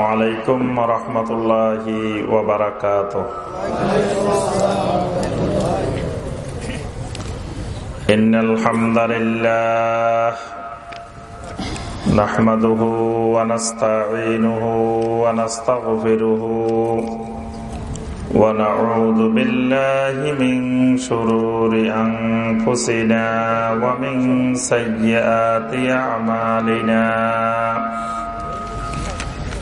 السلام عليكم ورحمة الله وبركاته إن الحمد لله نحمده ونستعينه ونستغفره ونعوذ بالله من شرور أنفسنا ومن سيئات أعمالنا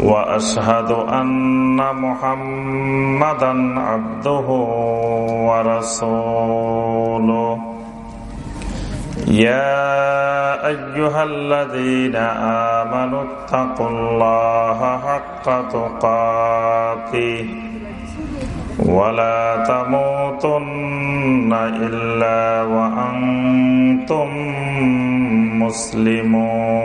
وأشهد أن محمدا عبده ورسوله. يا أيها الذين آمنوا اتقوا الله حق تقاته ولا تموتن إلا وأنتم مسلمون.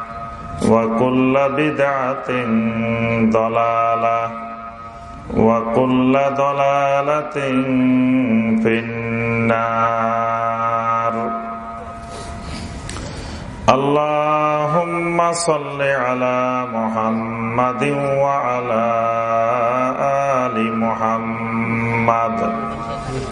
وكل بدعة ضلالة وكل ضلالة في النار اللهم صل على محمد وعلى آل محمد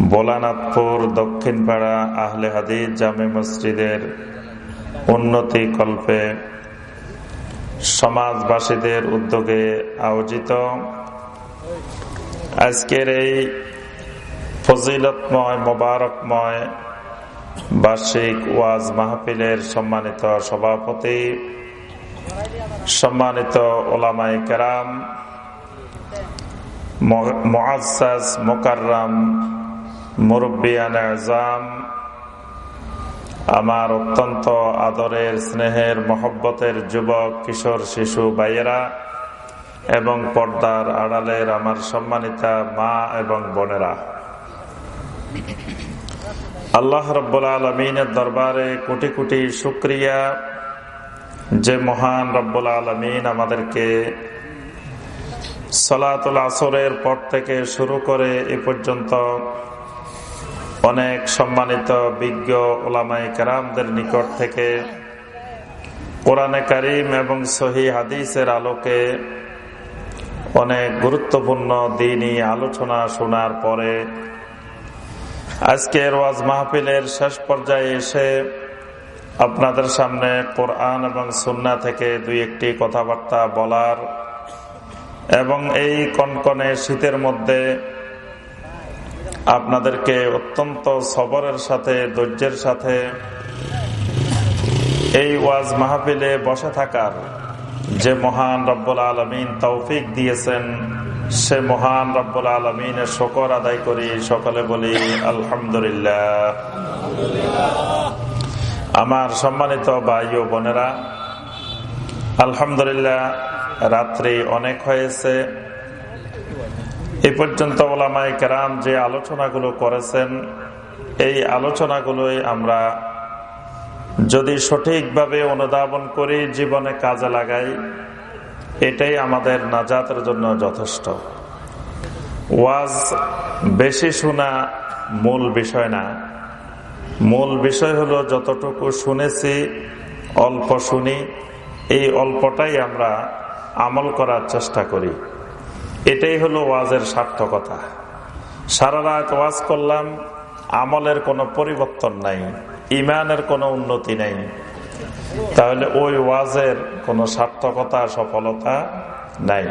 বোলানাথপুর দক্ষিণপাড়া আহলে হাদিস জামে মসজিদের উন্নতি কল্পে সমাজবাসীদের উদ্যোগে আয়োজিত আজকের এই ফজিলতময়, মোবারকময় বার্ষিক ওয়াজ মাহফিলের সম্মানিত সভাপতি, সম্মানিত ওলামাই কেরাম মোয়াজ মোকাররাম মুরব্বিয়ান আজাম আমার অত্যন্ত আদরের স্নেহের, মহব্বতের যুবক, কিশোর, শিশু বাইয়েরা এবং পর্দার আড়ালের আমার সম্মানিতা মা এবং বোনেরা। আল্লাহ রব্বুল আলমিনের দরবারে কোটি কোটি শুক্রিয়া। যে মহান রব্বুল আলমিন আমাদেরকে সলাতুল আসরের পর থেকে শুরু করে এ পর্যন্ত অনেক সম্মানিত বিজ্ঞ ওলামাই কেরামদের নিকট থেকে কোরআনে করিম এবং সহি হাদিসের আলোকে অনেক গুরুত্বপূর্ণ দিনই আলোচনা শোনার পরে আজকের ওয়াজ মাহফিলের শেষ পর্যায়ে এসে আপনাদের সামনে কোরআন এবং সুন্না থেকে দুই একটি কথাবার্তা বলার এবং এই কনকনে শীতের মধ্যে আপনাদেরকে অত্যন্ত সবরের সাথে, ধৈর্যের সাথে এই ওয়াজ মাহফিলে বসে থাকার যে মহান রব্বুল আলমিন তৌফিক দিয়েছেন, সে মহান রব্বুল আলমিনের শকর আদায় করি। সকলে বলি, আলহামদুলিল্লাহ। আমার সম্মানিত ভাই ও বোনেরা, আলহামদুলিল্লাহ, রাত্রি অনেক হয়েছে। এ পর্যন্ত ওলামাই কেরাম যে আলোচনাগুলো করেছেন, এই আলোচনাগুলোই আমরা যদি সঠিকভাবে অনুধাবন করি, জীবনে কাজে লাগাই, এটাই আমাদের নাজাতের জন্য যথেষ্ট। ওয়াজ বেশি শোনা মূল বিষয় না। মূল বিষয় হলো, যতটুকু শুনেছি, অল্প শুনি, এই অল্পটাই আমরা আমল করার চেষ্টা করি। এটাই হলো ওয়াজের সার্থকতা। সারা রাত ওয়াজ করলাম, আমলের কোনো পরিবর্তন নাই ইমানের কোনো উন্নতি নেই। তাহলে ওই ওয়াজের কোনো সার্থকতা, সফলতা নাই।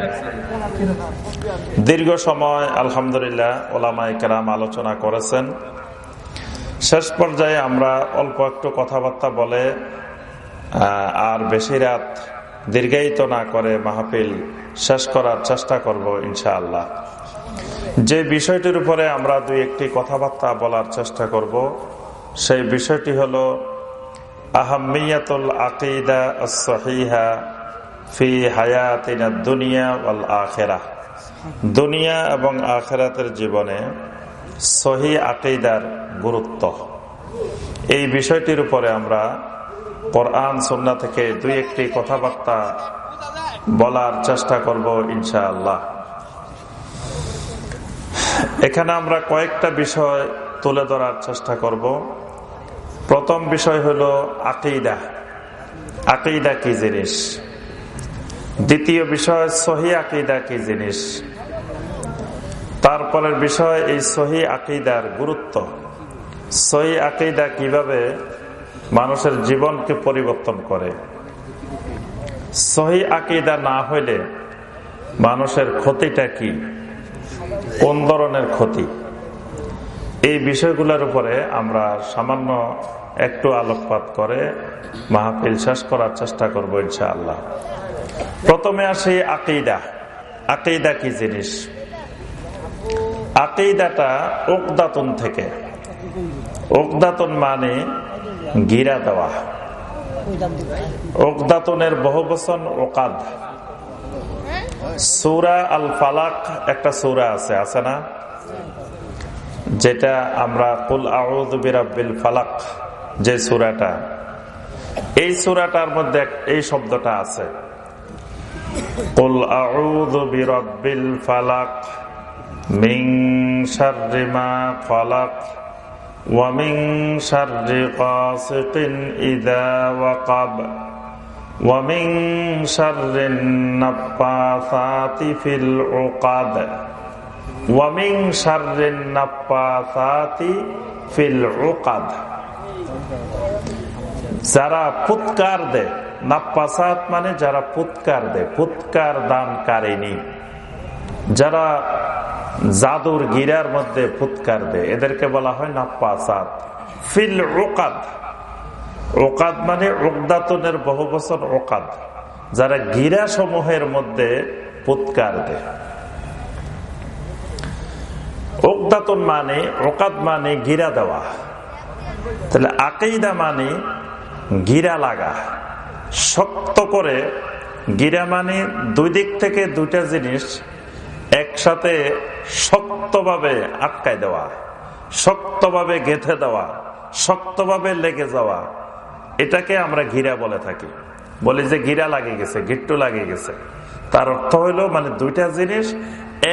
দীর্ঘ সময় আলহামদুলিল্লাহ ওলামাই কেরাম আলোচনা করেছেন। শেষ পর্যায়ে আমরা অল্প একটু কথাবার্তা বলে আর বেশি রাত দীর্ঘায়িত না করে মাহফিল শেষ করার চেষ্টা করব, ইনশাআল্লাহ। যে বিষয়টির উপরে আমরা দুই একটি কথাবার্তা বলার চেষ্টা করব, সেই বিষয়টি হল আহমিয়াতুল আকিদা সহিহা ফি হায়াতিনা দুনিয়া ওয়াল আখেরা। দুনিয়া এবং আখেরাতের জীবনে সহি আকিদার গুরুত্ব। এই বিষয়টির উপরে আমরা কোরআন সন্না থেকে দুই একটি কথাবার্তা বলার চেষ্টা করব ইনশাআল্লাহ। এখানে আমরা কয়েকটা বিষয় তুলে ধরার চেষ্টা করব। প্রথম বিষয় হলো আকিদা। আকিদা কি জিনিস? দ্বিতীয় বিষয়, সহি আকিদা কি জিনিস? তারপরের বিষয়, এই সহি আকিদার গুরুত্ব। সহি আকিদা কীভাবে মানুষের জীবনকে পরিবর্তন করে? সহি আকিদা না হইলে মানুষের ক্ষতিটা কি? কোন ধরনের ক্ষতি? এই বিষয়গুলোর উপরে আমরা সামান্য একটু আলোকপাত করে মাহফিল শেষ করার চেষ্টা করব ইনশাআল্লাহ। প্রথমে আসি আকিদা। আকিদা কি জিনিস? আকিদাটা ওকদাতন থেকে। ওকদাতন মানে গিরা দেওয়া। ওকদাতনের বহু বচন ওকাদ সৌরা আল ফালাক একটা সৌরা আছে আছে না? যেটা আমরা কুল আউদ্দিল ফালাক, যে সুরাটা। এই সুরাটার মধ্যে এই শব্দটা আছে। কুল আউদ্দিল ফালাক মিং শারিমা ফালাক। ومن شر قاسق إذا وقب ومن شر النفاثات في العقد ومن شر النفاثات في العقد যারা ফুৎকার দেয় নাপ্পাসাত মানে যারা ফুৎকার দেয় ফুৎকার দান কারিনী যারা জাদুর গিরার মধ্যে ফুৎকার দেয় এদেরকে বলা হয় নাপ্পাসাত ফিল ওকাদ ওকাদ মানে ওকদাতনের বহু বছর ওকাদ যারা গিরা সমূহের মধ্যে পুৎকার দেয় ওকদাতন মানে ওকাত মানে গিরা দেওয়া। তাহলে আকেইদা মানে গিরা লাগা। শক্ত করে, গিরা মানে দুই দিক থেকে দুইটা জিনিস একসাথে শক্তভাবে আটকায় দেওয়া, শক্তভাবে গেথে দেওয়া, শক্তভাবে লেগে যাওয়া, এটাকে আমরা ঘিরা বলে থাকি। বলি যে গিরা লাগে গেছে, গিট্টু লাগে গেছে। তার অর্থ হইল মানে দুইটা জিনিস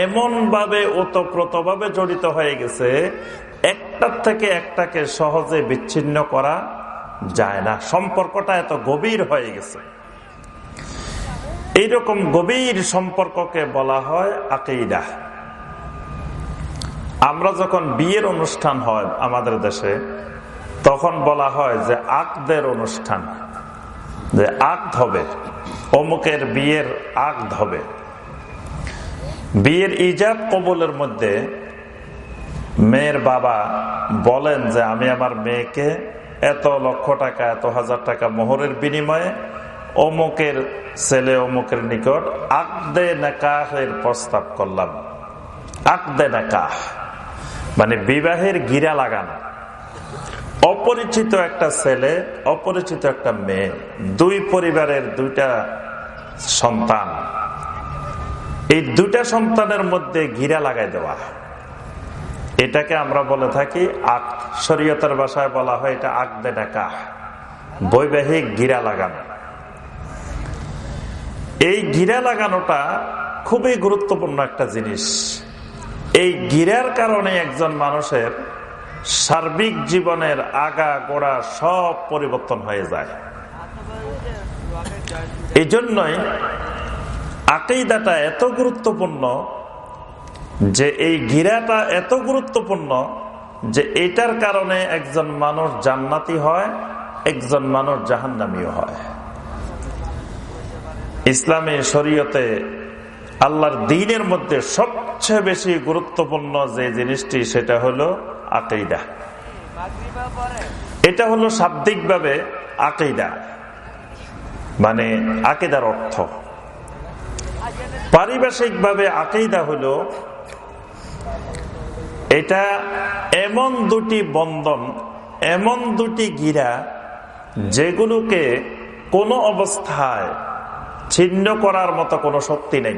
এমন ভাবে ওতপ্রোত ভাবে জড়িত হয়ে গেছে, একটার থেকে একটাকে সহজে বিচ্ছিন্ন করা যায় না। সম্পর্কটা এত গভীর হয়ে গেছে। এইরকম গভীর সম্পর্ককে বলা হয় আকেইদা আমরা যখন বিয়ের অনুষ্ঠান হয় আমাদের দেশে, তখন বলা হয় যে আকদের অনুষ্ঠান। যে আক্ত হবে অমুকের বিয়ের আক্ত হবে বিয়ের ইজাব কবলের মধ্যে মেয়ের বাবা বলেন যে, আমি আমার মেয়েকে এত লক্ষ টাকা, এত হাজার টাকা মোহরের বিনিময়ে অমুকের ছেলে, অমুকের নিকট আকদে নাকাহের প্রস্তাব করলাম। আকদে নাকাহ। মানে বিবাহের গিরা লাগানো। অপরিচিত একটা ছেলে, অপরিচিত একটা মেয়ে, দুই পরিবারের দুইটা সন্তান। এই দুইটা সন্তানের মধ্যে ঘিরা লাগাই দেওয়া। এটাকে আমরা বলে থাকি আক, শরীয়তের ভাষায় বলা হয় এটা আক দে ডাকা বৈবাহিক গিরা লাগানো। এই গিরা লাগানোটা খুবই গুরুত্বপূর্ণ একটা জিনিস। এই গিরার কারণে একজন মানুষের সার্বিক জীবনের আগা গোড়া সব পরিবর্তন হয়ে যায়। এই জন্যই আকেইদাটা এত গুরুত্বপূর্ণ যে এই গিরাটা এত গুরুত্বপূর্ণ যে এটার কারণে একজন মানুষ জান্নাতি হয়, একজন মানুষ জাহান্নামীও হয়। ইসলামী শরীয়তে আল্লাহর দিনের মধ্যে সবচেয়ে বেশি গুরুত্বপূর্ণ যে জিনিসটি, সেটা হলো আকেইদা এটা হলো শাব্দিকভাবে আকেইদা মানে আকেদার অর্থ। পারিভাষিকভাবে আকেইদা হলো, এটা এমন দুটি বন্ধন, এমন দুটি গিরা, যেগুলোকে কোনো অবস্থায় ছিন্ন করার মতো কোনো শক্তি নেই।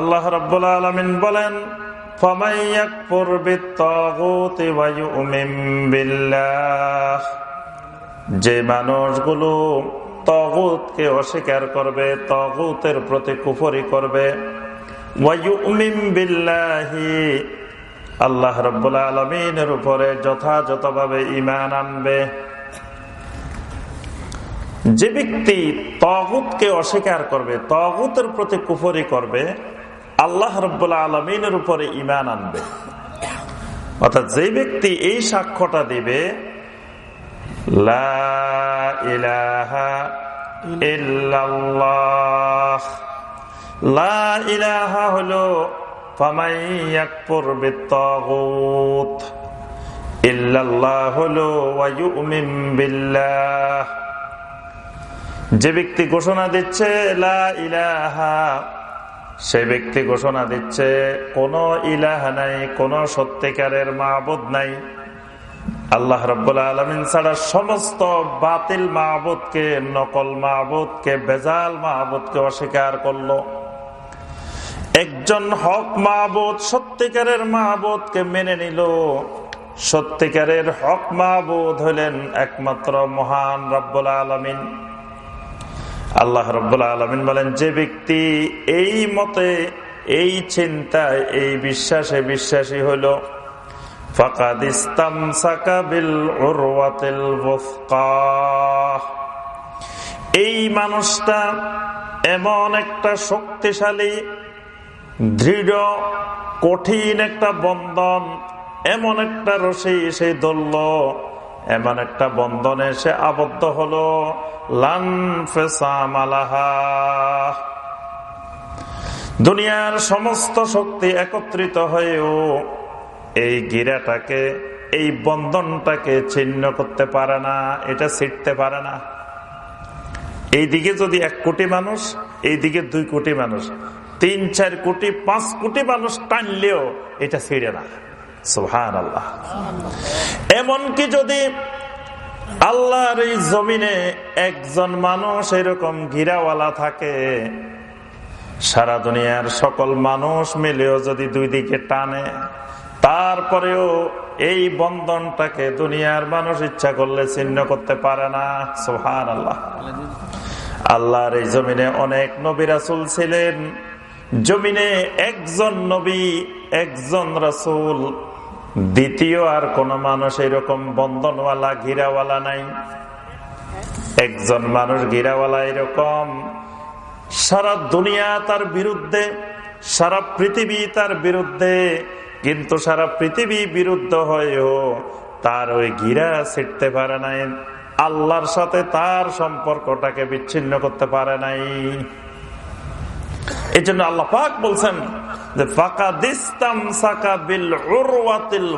আল্লাহ রব্বুল আলমিন বলেন যে মানুষগুলো তগুতকে অস্বীকার করবে, তগুতের প্রতি কুফরি করবে আল্লাহ রব্বুল আলমিনের উপরে যথাযথভাবে ইমান আনবে। যে ব্যক্তি তগুতকে অস্বীকার করবে, তগুতের প্রতি কুফরি করবে আল্লাহ রব্বুল্লা আলমিনের উপরে ইমান আনবে। অর্থাৎ যে ব্যক্তি এই সাক্ষ্যটা দিবে হলো যে ব্যক্তি ঘোষণা দিচ্ছে, লা ইলাহা সে ব্যক্তি ঘোষণা দিচ্ছে, কোন ইলাহা নাই, কোন সত্যিকারের মাহবুদ নাই। আল্লাহ রব্বুল্লা আলমিন ছাড়া সমস্ত বাতিল মাহবুদকে নকল মাহবুদকে বেজাল মাহবুদকে অস্বীকার করল। একজন হক মাহবুদ সত্যিকারের মাহবুদকে মেনে নিল। সত্যিকারের হক মাহবুদ হলেন একমাত্র মহান রব্বুল আলমিন। আল্লাহ রব্বুল্লা আলমিন বলেন, যে ব্যক্তি এই মতে, এই চিন্তায়, এই বিশ্বাসে বিশ্বাসী হইল এই মানুষটা এমন একটা শক্তিশালী, দৃঢ়, কঠিন একটা বন্ধন, এমন একটা রশি সেই দল্য এমন একটা বন্ধনে সে আবদ্ধ হলো। দুনিয়ার সমস্ত শক্তি একত্রিত হয়েও এই গিরাটাকে, এই বন্ধনটাকে ছিন্ন করতে পারে না, এটা ছিটতে পারে না। এই দিকে যদি এক কোটি মানুষ এই দিকে দুই কোটি মানুষ, তিন চার কোটি, পাঁচ কোটি মানুষ টানলেও এটা ছিঁড়ে না। সুহান আল্লাহ এমনকি যদি আল্লাহর এই জমিনে একজন মানুষ এরকম ঘিরাওয়ালা থাকে, সারা দুনিয়ার সকল মানুষ মিলেও যদি দুই দিকে টানে, তারপরেও এই বন্ধনটাকে দুনিয়ার মানুষ ইচ্ছা করলে চিহ্ন করতে পারে না সোহান আল্লাহ আল্লাহর এই জমিনে অনেক নবী রাসুল ছিলেন। জমিনে একজন নবী, একজন রাসুল দ্বিতীয় আর কোন মানুষ এরকম বন্ধনওয়ালা, ঘিরাওয়ালা নাই। একজন মানুষ ঘিরাওয়ালা এরকম। সারা দুনিয়া তার বিরুদ্ধে, সারা পৃথিবী তার বিরুদ্ধে। কিন্তু সারা পৃথিবী বিরুদ্ধ হয়েও তার ওই ঘিরা ছিটতে পারে নাই। আল্লাহর সাথে তার সম্পর্কটাকে বিচ্ছিন্ন করতে পারে নাই। এই জন্য আল্লাহ পাক বলছেন ওরওয়াতিল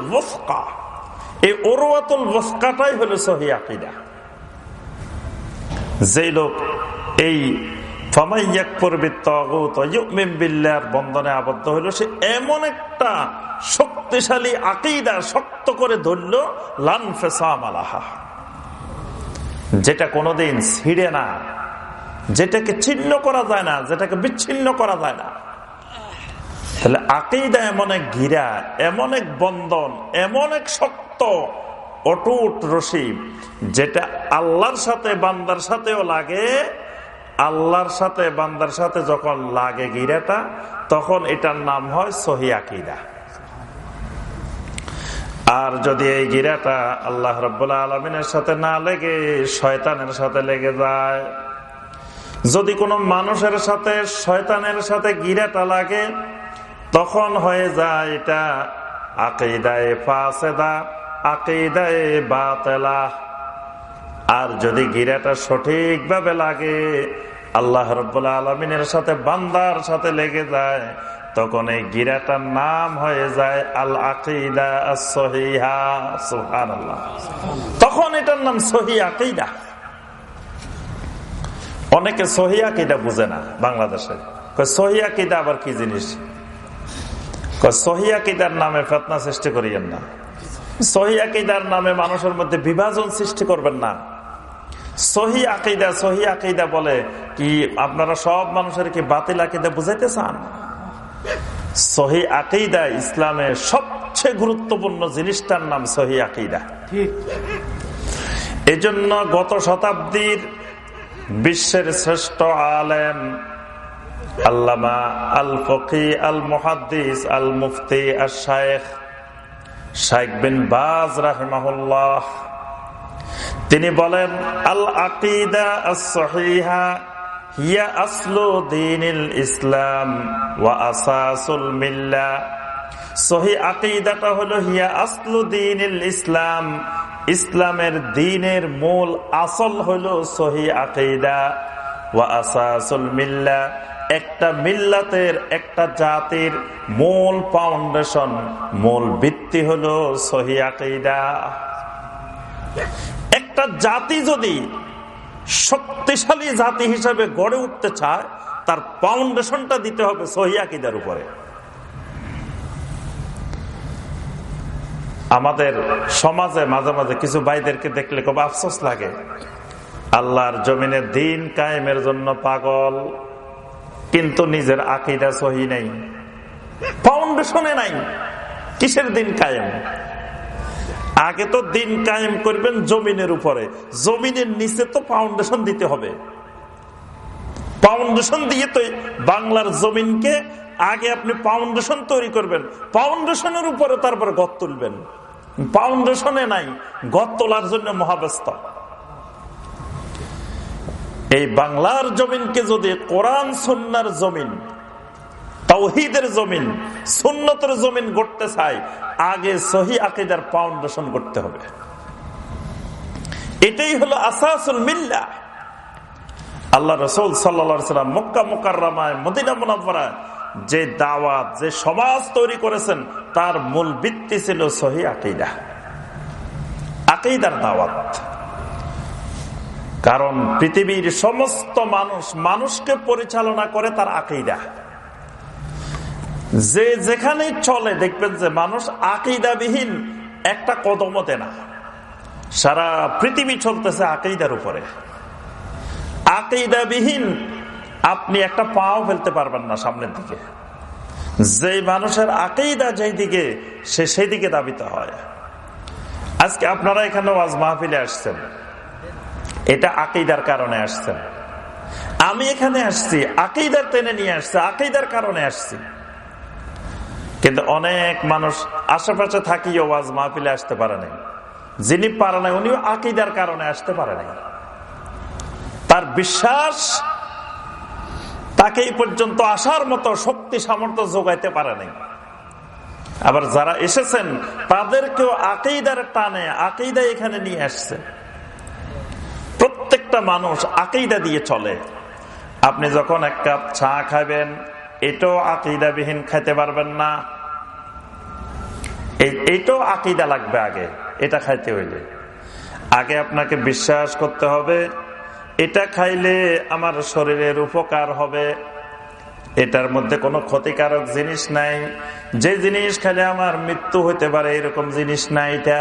লোক এই বন্ধনে আবদ্ধ হইল সে এমন একটা শক্তিশালী আকিদা শক্ত করে ধরল লানফেসামালাহা যেটা কোনোদিন ছিঁড়ে না, যেটাকে ছিন্ন করা যায় না, যেটাকে বিচ্ছিন্ন করা যায় না। তাহলে আকিদা এমন এক ঘিরা এমন এক বন্ধন, এমন এক শক্ত, অটুট রশি যেটা আল্লাহর সাথে, বান্দার সাথেও লাগে। আল্লাহর সাথে, বান্দার সাথে যখন লাগে গিরাটা, তখন এটার নাম হয় সহি আকিদা। আর যদি এই গিরাটা আল্লাহ রবাহ আলমিনের সাথে না লেগে, শয়তানের সাথে লেগে যায়। যদি কোনো মানুষের সাথে, শয়তানের সাথে গিরাটা লাগে তখন হয়ে যায় এটা আকিদায় ফাসেদা, আকিদায় বাতেলা। আর যদি গিরাটা সঠিকভাবে লাগে, আল্লাহ রব্বুল্লা আলমিনের সাথে, বান্দার সাথে লেগে যায়, তখন এই গিরাটার নাম হয়ে যায় আল আকিদা আল্লাহ তখন এটার নাম সহি অনেকে সহি আকিদা বুঝে না বাংলাদেশে। সহি আকিদা আবার কি জিনিস? সহি আকিদার নামে ফেতনা সৃষ্টি করিয়েন না। সহি আকিদার নামে মানুষের মধ্যে বিভাজন সৃষ্টি করবেন না। সহি আকিদা সহি আকিদা বলে কি আপনারা সব মানুষের কি বাতিল আকিদা বুঝাইতে চান? সহি আকিদা ইসলামের সবচেয়ে গুরুত্বপূর্ণ জিনিসটার নাম সহি আকিদা। এজন্য গত শতাব্দীর বিশ্বের শ্রেষ্ঠ আলেম আল্লামা আল ফকি আল মুহাদ্দিস আল মুফতি আর শায়েখ শাইখ বিন বাজ রাহিমাহুল্লাহ। তিনি বলেন আল আকিদা হিয়া ওয়া আকিদাটা হিয়া ইসলাম। ইসলামের দিনের মূল আসল হলো সহি আকিদা, ওয়া আসাসুল মিল্লা। একটা মিল্লাতের, একটা জাতির মূল ফাউন্ডেশন, মূল ভিত্তি হলো সহি আকিদা। একটা জাতি যদি শক্তিশালী জাতি হিসাবে গড়ে উঠতে চায়, তার ফাউন্ডেশনটা দিতে হবে সহিয়াকিদার উপরে। আমাদের সমাজে মাঝে মাঝে কিছু ভাইদেরকে দেখলে খুব আফসোস লাগে। আল্লাহর জমিনে দিন কায়েমের জন্য পাগল। কিন্তু নিজের আকিদা সহি নেই। ফাউন্ডেশনে নাই। কিসের দিন কায়েম? আগে তো দিন কায়েম করবেন জমিনের উপরে। জমিনের নিচে তো ফাউন্ডেশন দিতে হবে। ফাউন্ডেশন দিয়ে তো বাংলার জমিনকে আগে আপনি ফাউন্ডেশন তৈরি করবেন। ফাউন্ডেশনের উপরে তারপর গত তুলবেন। ফাউন্ডেশনে নাই। গত তোলার জন্য মহাব্যস্ত। এই বাংলার জমিনকে যদি কোরআন সন্ন্যার জমিন তৌহিদের জমিন, সুন্নতের জমিন গড়তে চাই, আগে সহি আকিদার ফাউন্ডেশন করতে হবে। এটাই হলো আসাসুল মিল্লা। আল্লাহ রসুল সাল্লাম মক্কা মোকার মদিনা মুনাফারায় যে দাওয়াত, যে সমাজ তৈরি করেছেন, তার মূল ভিত্তি ছিল সহি আকিদা। আকিদার দাওয়াত। কারণ পৃথিবীর সমস্ত মানুষ মানুষকে পরিচালনা করে তার আকিদা। যে যেখানেই চলে, দেখবেন যে মানুষ আকিদাবিহীন একটা কদমও না। সারা পৃথিবী চলতেছে আকিদার উপরে। আকিদাবিহীন আপনি একটা পাও ফেলতে পারবেন না সামনের দিকে। যে মানুষের আকিদা যেই দিকে, সে সেই দিকে দাবিতে হয়। আজকে আপনারা এখানে ওয়াজ মাহফিলে আসছেন। এটা আকিদার কারণে আসছেন আমি এখানে আসছি, আকিদার টেনে নিয়ে আসছে, আকিদার কারণে আসছি। কিন্তু অনেক মানুষ আশেপাশে থাকিও ওয়াজ মাহফিলে আসতে পারে নাই। যিনি পারে নাই, উনিও আকিদার কারণে আসতে পারে নাই। তার বিশ্বাস তাকে এই পর্যন্ত আসার মতো শক্তি, সামর্থ্য যোগাইতে পারে নাই। আবার যারা এসেছেন, তাদেরকেও আকেইদার টানে আকেইদা এখানে নিয়ে আসছে। প্রত্যেকটা মানুষ আকেইদা দিয়ে চলে। আপনি যখন এক কাপ চা খাবেন, এটাও আকিদাবিহীন খাইতে পারবেন না। এইটাও আকিদা লাগবে আগে, এটা খাইতে হইলে। আগে আপনাকে বিশ্বাস করতে হবে, এটা খাইলে আমার শরীরের উপকার হবে। এটার মধ্যে কোনো ক্ষতিকারক জিনিস নাই। যে জিনিস খাইলে আমার মৃত্যু হইতে পারে, এরকম জিনিস নাই এটা।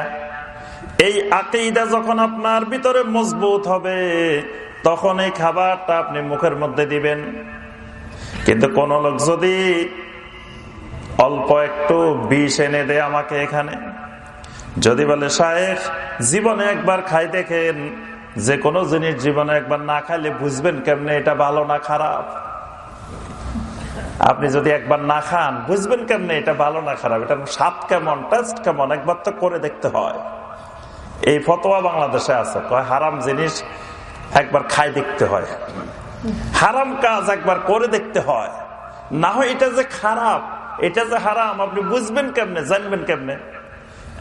এই আকেইদা যখন আপনার ভিতরে মজবুত হবে, তখন এই খাবারটা আপনি মুখের মধ্যে দিবেন। কিন্তু কোন লোক যদি অল্প একটু বিষ এনে দেয় আমাকে এখানে, যদি বলে শায়েখ জীবনে একবার খাই দেখেন, যে কোনো জিনিস জীবনে একবার না খাইলে বুঝবেন কেমনে এটা ভালো না খারাপ? আপনি যদি একবার না খান, বুঝবেন কেমনে এটা ভালো না খারাপ? এটা স্বাদ কেমন টেস্ট কেমন? একবার তো করে দেখতে হয়। এই ফতোয়া বাংলাদেশে আছে। কয়, হারাম জিনিস একবার খাই দেখতে হয়। হারাম কাজ একবার করে দেখতে হয়। না হয় এটা যে খারাপ, এটা যে হারাম, আপনি বুঝবেন কেমনে, জানবেন কেমনে?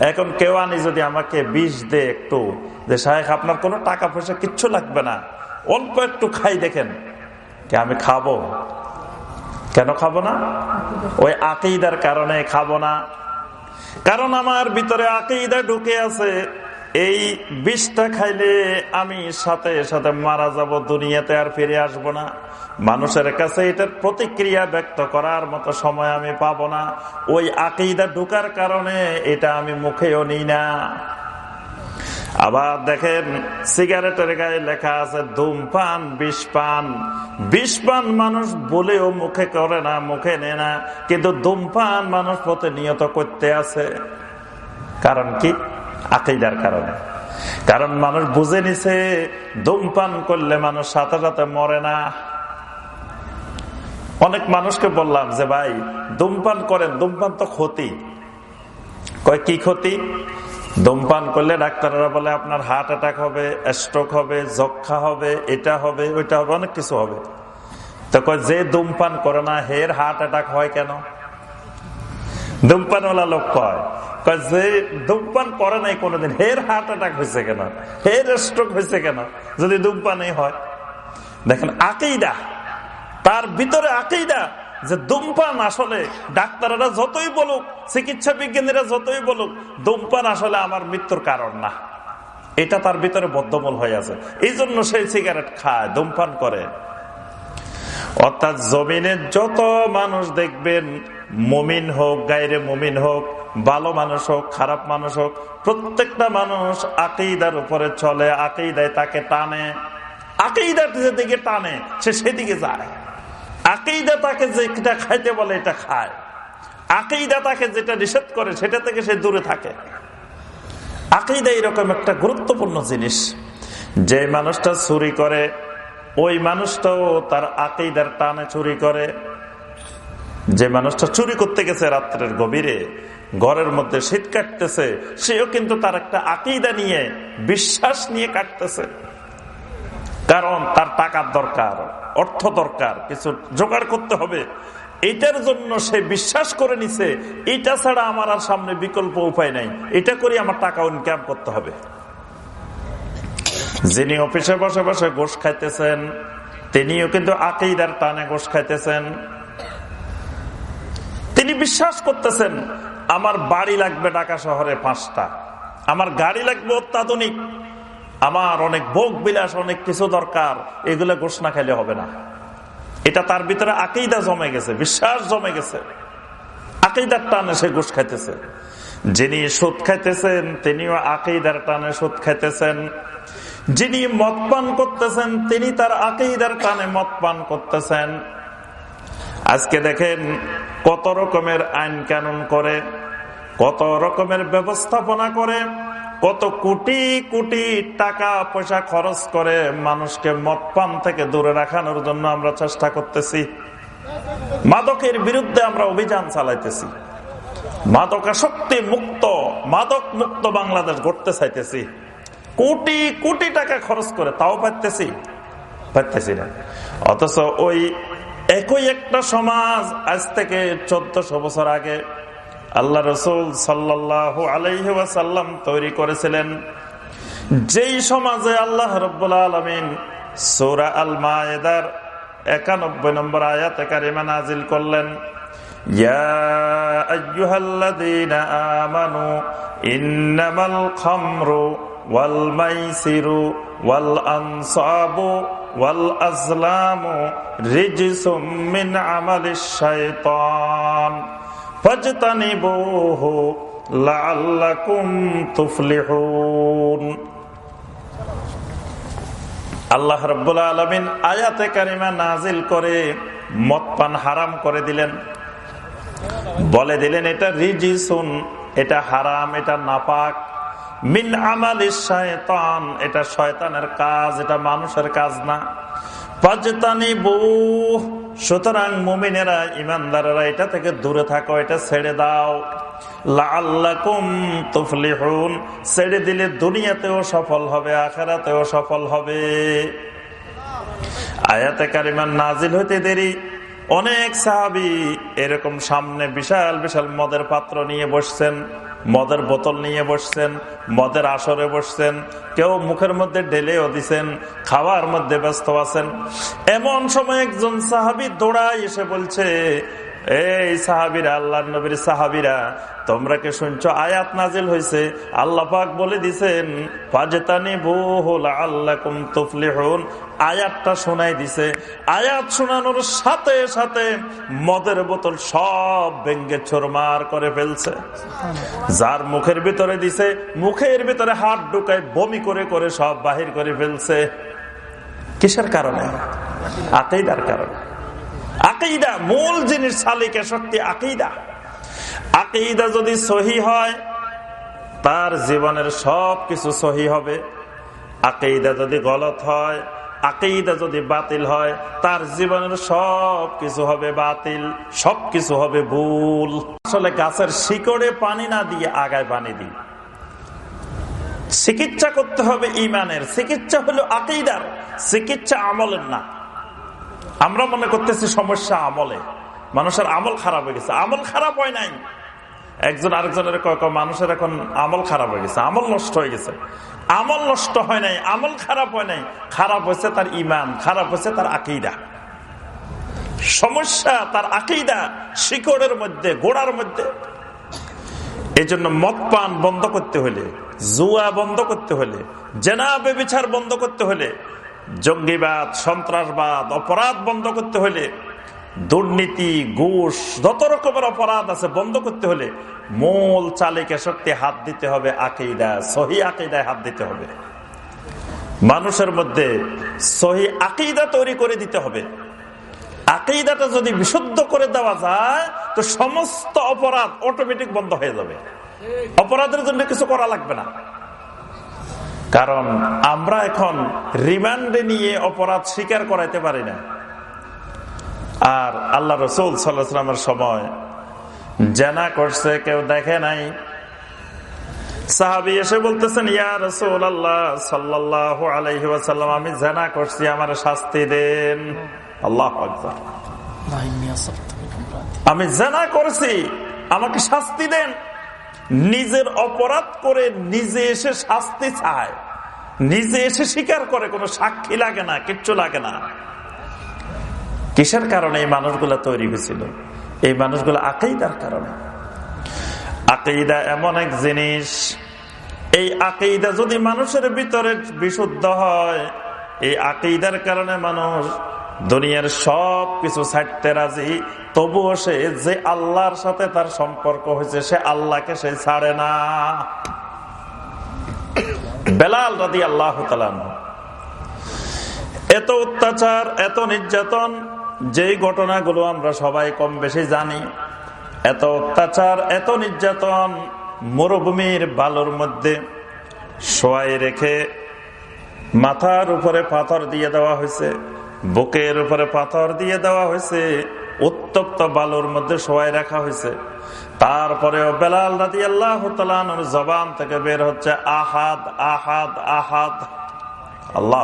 এখন কেউ আনি যদি আমাকে বিষ দে একটু, যে সাহেব আপনার কোনো টাকা পয়সা কিচ্ছু লাগবে না, অল্প একটু খাই দেখেন। কে, আমি খাব? কেন খাব না? ওই আকেইদার কারণে খাব না। কারণ আমার ভিতরে আকেইদা ঢুকে আছে। এই বিষটা খাইলে আমি সাথে সাথে মারা যাব, দুনিয়াতে আর ফিরে আসব না। মানুষের কাছে এটার প্রতিক্রিয়া ব্যক্ত করার মতো সময় আমি পাব না। ওই আকিদা ঢুকার কারণে এটা আমি মুখেও নিই না। আবার দেখেন, সিগারেটের গায়ে লেখা আছে, ধূমপান, বিষপান। বিষপান মানুষ বলেও মুখে করে না, মুখে নে না। কিন্তু ধূমপান মানুষ প্রতিনিয়ত করতে আছে। কারণ কি? আকিদার কারণে। কারণ মানুষ বুঝে নিছে ধূমপান করলে মানুষ সাথে সাথে মরে না। অনেক মানুষকে বললাম যে, ভাই ধূমপান করেন ধূমপান তো ক্ষতি। কয়, কি ক্ষতি? ধূমপান করলে ডাক্তাররা বলে আপনার হার্ট অ্যাটাক হবে, স্ট্রোক হবে যক্ষা হবে, এটা হবে, ওইটা হবে, অনেক কিছু হবে। তো কয়, যে ধূমপান করে না, হের হার্ট অ্যাটাক হয় কেন? ধূমপানওয়ালা লোক কয়। যে ধূমপান করে নাই কোনোদিন, হের হার্ট অ্যাটাক হয়েছে কেন? হের স্ট্রোক হয়েছে কেন? যদি ধূমপানই হয়। দেখেন আকেইদা তার ভিতরে আকেইদা যে ধূমপান আসলে ডাক্তাররা যতই বলুক, চিকিৎসা বিজ্ঞানীরা যতই বলুক, ধূমপান আসলে আমার মৃত্যুর কারণ না। এটা তার ভিতরে বদ্ধমূল হয়ে আছে। এই জন্য সেই সিগারেট খায়, ধূমপান করে। অর্থাৎ জমিনে যত মানুষ দেখবেন মমিন হোক গাইরে মমিন হোক, ভালো মানুষ হোক, খারাপ মানুষ হোক, প্রত্যেকটা মানুষ আকেইদার উপরে চলে আকেইদায় তাকে টানে। আকেইদার যেদিকে টানে, সে সেদিকে যায়। আকেইদা তাকে যেটা খাইতে বলে, এটা খায়। আকেইদা তাকে যেটা নিষেধ করে, সেটা থেকে সে দূরে থাকে। আকেইদা এরকম একটা গুরুত্বপূর্ণ জিনিস। যে মানুষটা চুরি করে, ওই মানুষটাও তার আকেইদার টানে চুরি করে। যে মানুষটা চুরি করতে গেছে রাত্রের গভীরে, ঘরের মধ্যে শীত কাটতেছে, সেও কিন্তু তার একটা আকিদা নিয়ে, বিশ্বাস নিয়ে কাটতেছে। কারণ তার টাকার দরকার, অর্থ দরকার, কিছু জোগাড় করতে হবে। এটার জন্য সে বিশ্বাস করে নিছে, এটা ছাড়া আমার আর সামনে বিকল্প উপায় নাই। এটা করে আমার টাকা ইনকাম করতে হবে। যিনি অফিসে বসে বসে গোস খাইতেছেন, তিনিও কিন্তু আকেইদার টানে গোস খাইতেছেন। বিশ্বাস করতেছেন, আমার বাড়ি লাগবে ঢাকা শহরে পাঁচটা। আমার গাড়ি লাগবে অত্যাধুনিক। আমার অনেক ভোগ বিলাস, অনেক কিছু দরকার, এগুলো না খাইলে হবে না। এটা তার ভিতরে আকেইদা জমে গেছে, বিশ্বাস জমে গেছে। আকেইদার টানে সে গোস খাইতেছে। যিনি সুদ খাইতেছেন, তিনিও আকেইদার টানে সুদ খাইতেছেন। যিনি মদ পান করতেছেন, তিনি তার আকেইদার টানে মদ পান করতেছেন। আজকে দেখেন কত রকমের আইন কানুন করে, কত রকমের ব্যবস্থাপনা করে, কত কোটি কোটি টাকা পয়সা খরচ করে মানুষকে মদ পান থেকে দূরে রাখানোর জন্য আমরা চেষ্টা করতেছি। মাদকের বিরুদ্ধে আমরা অভিযান চালাইতেছি। মাদকাসক্তি মুক্ত, মাদক মুক্ত বাংলাদেশ গড়তে চাইতেছি। কোটি কোটি টাকা খরচ করে তাও পাইতেছি পাইতেছি না। অথচ ওই একই একটা সমাজ আজ থেকে চোদ্দশো বছর আগে আল্লাহ রসুল সাল্লাহ আলাইসাল্লাম তৈরি করেছিলেন। যেই সমাজে আল্লাহ রব্বুল্লা আলমিন সৌরা আল মায়েদার একানব্বই নম্বর আয়াত কারিমা নাজিল করলেন। আমানু খামরু ওয়াল আনসাবু আজলামু আল্লাহ আয়াতে কারিমা নাজিল করে মদ পান হারাম করে দিলেন। বলে দিলেন, এটা রিজিসুন, এটা হারাম, এটা নাপাক। মিন আমালি শয়তান, এটা শয়তানের কাজ, এটা মানুষের কাজ না। পাজতানি এটা থেকে দূরে থাকো, এটা ছেড়ে দাও। ছেড়ে দিলে দুনিয়াতেও সফল হবে, আখেরাতেও সফল হবে। আয়াতে কারিমান নাজিল হইতে দেরি। অনেক সাহাবি এরকম সামনে বিশাল বিশাল মদের পাত্র নিয়ে বসছেন। মদের বোতল নিয়ে বসছেন, মদের আসরে বসছেন, কেউ মুখের মধ্যে ঢেলেও দিছেন, খাওয়ার মধ্যে ব্যস্ত আছেন। এমন সময় একজন সাহাবি দৌড়াই এসে বলছে এই সাহাবিরা আল্লাহ নবীর সাহাবিরা, তোমরা কে শুনছো আয়াত নাজিল হয়েছে আল্লাহ পাক বলে দিছেন আয়াতটা শোনাই দিছে। আয়াত শোনানোর সাথে সাথে মদের বোতল সব ভেঙ্গে চোরমার করে ফেলছে। যার মুখের ভিতরে দিছে, মুখের ভিতরে হাত ঢুকায় বমি করে করে সব বাহির করে ফেলছে। কিসের কারণে? আকেইদার কারণে। আকেইদা মূল জিনিস সালিকে শক্তি আকেইদা আকেইদা যদি সহি হয়, তার জীবনের সব কিছু সহি হবে। আকেইদা যদি গলত হয় আকেইদা যদি বাতিল হয়, তার জীবনের সব কিছু হবে বাতিল, সব কিছু হবে ভুল। আসলে গাছের শিকড়ে পানি না দিয়ে আগায় পানি দিই চিকিৎসা করতে হবে ইমানের। চিকিৎসা হলো আকেইদার চিকিৎসা আমলের না। আমরা মনে করতেছি সমস্যা আমলে। মানুষের আমল খারাপ হয়ে গেছে। আমল খারাপ হয় নাই। একজন আরেকজনের মানুষের এখন আমল খারাপ হয়ে গেছে। আমল নষ্ট হয়ে গেছে। আমল নষ্ট হয় নাই। আমল খারাপ হয় নাই। খারাপ হয়েছে তার ইমান খারাপ হয়েছে তার আকিদা। সমস্যা তার আকিদা শিকড়ের মধ্যে, গোড়ার মধ্যে। এই জন্য মদ পান বন্ধ করতে হলে, জুয়া বন্ধ করতে হলে, জেনা, বেবিচার বন্ধ করতে হলে জঙ্গিবাদ, সন্ত্রাসবাদ, অপরাধ বন্ধ করতে হলে দুর্নীতি, ঘুষ, যত রকমের অপরাধ আছে বন্ধ করতে হলে মূল চালিকা শক্তি হাত দিতে হবে আকেইদা সহি আকেইদায় হাত দিতে হবে। মানুষের মধ্যে সহি আকেইদা তৈরি করে দিতে হবে। আকেইদাটা যদি বিশুদ্ধ করে দেওয়া যায়, তো সমস্ত অপরাধ অটোমেটিক বন্ধ হয়ে যাবে। অপরাধের জন্য কিছু করা লাগবে না। কারণ আমরা এখন রিমান্ডে নিয়ে অপরাধ স্বীকার করাইতে পারি না। আর আল্লাহ রসুল সাল্লাহামের সময় জানা করছে, কেউ দেখে নাই। সাহাবি এসে বলতেছেন, ইয়া রসুল আল্লাহ সাল্লাহ আলহি ওয়াসাল্লাম, আমি জানা করছি, আমার শাস্তি দেন। আল্লাহ আমি জানা করছি, আমাকে শাস্তি দেন। নিজের অপরাধ করে নিজে এসে শাস্তি চায়। নিজে এসে স্বীকার করে, কোনো সাক্ষী লাগে না, কিচ্ছু লাগে না। কিসের কারণে এই মানুষগুলা তৈরি হয়েছিল? এই মানুষগুলো আকেইদার কারণে। আকেইদা এমন এক জিনিস, এই আকেইদা যদি মানুষের ভিতরে বিশুদ্ধ হয়, এই আকেইদার কারণে মানুষ দুনিয়ার সব কিছু ছাড়তে রাজি, তবুও সে যে আল্লাহর সাথে তার সম্পর্ক হয়েছে, সে আল্লাহকে সে ছাড়ে না। বেলাল রাদি আল্লাহ এত অত্যাচার, এত নির্যাতন, যেই ঘটনাগুলো আমরা সবাই কম বেশি জানি, এত অত্যাচার, এত নির্যাতন মরুভূমির বালুর মধ্যে শোয়াই রেখে মাথার উপরে পাথর দিয়ে দেওয়া হয়েছে, বুকের উপরে পাথর দিয়ে দেওয়া হয়েছে উত্তপ্ত বালুর মধ্যে শোয়াই রাখা হয়েছে। তারপরেও বেলাল রাতি আল্লাহ জবান থেকে বের হচ্ছে আহাদ আহাদ আহাদ। আল্লাহ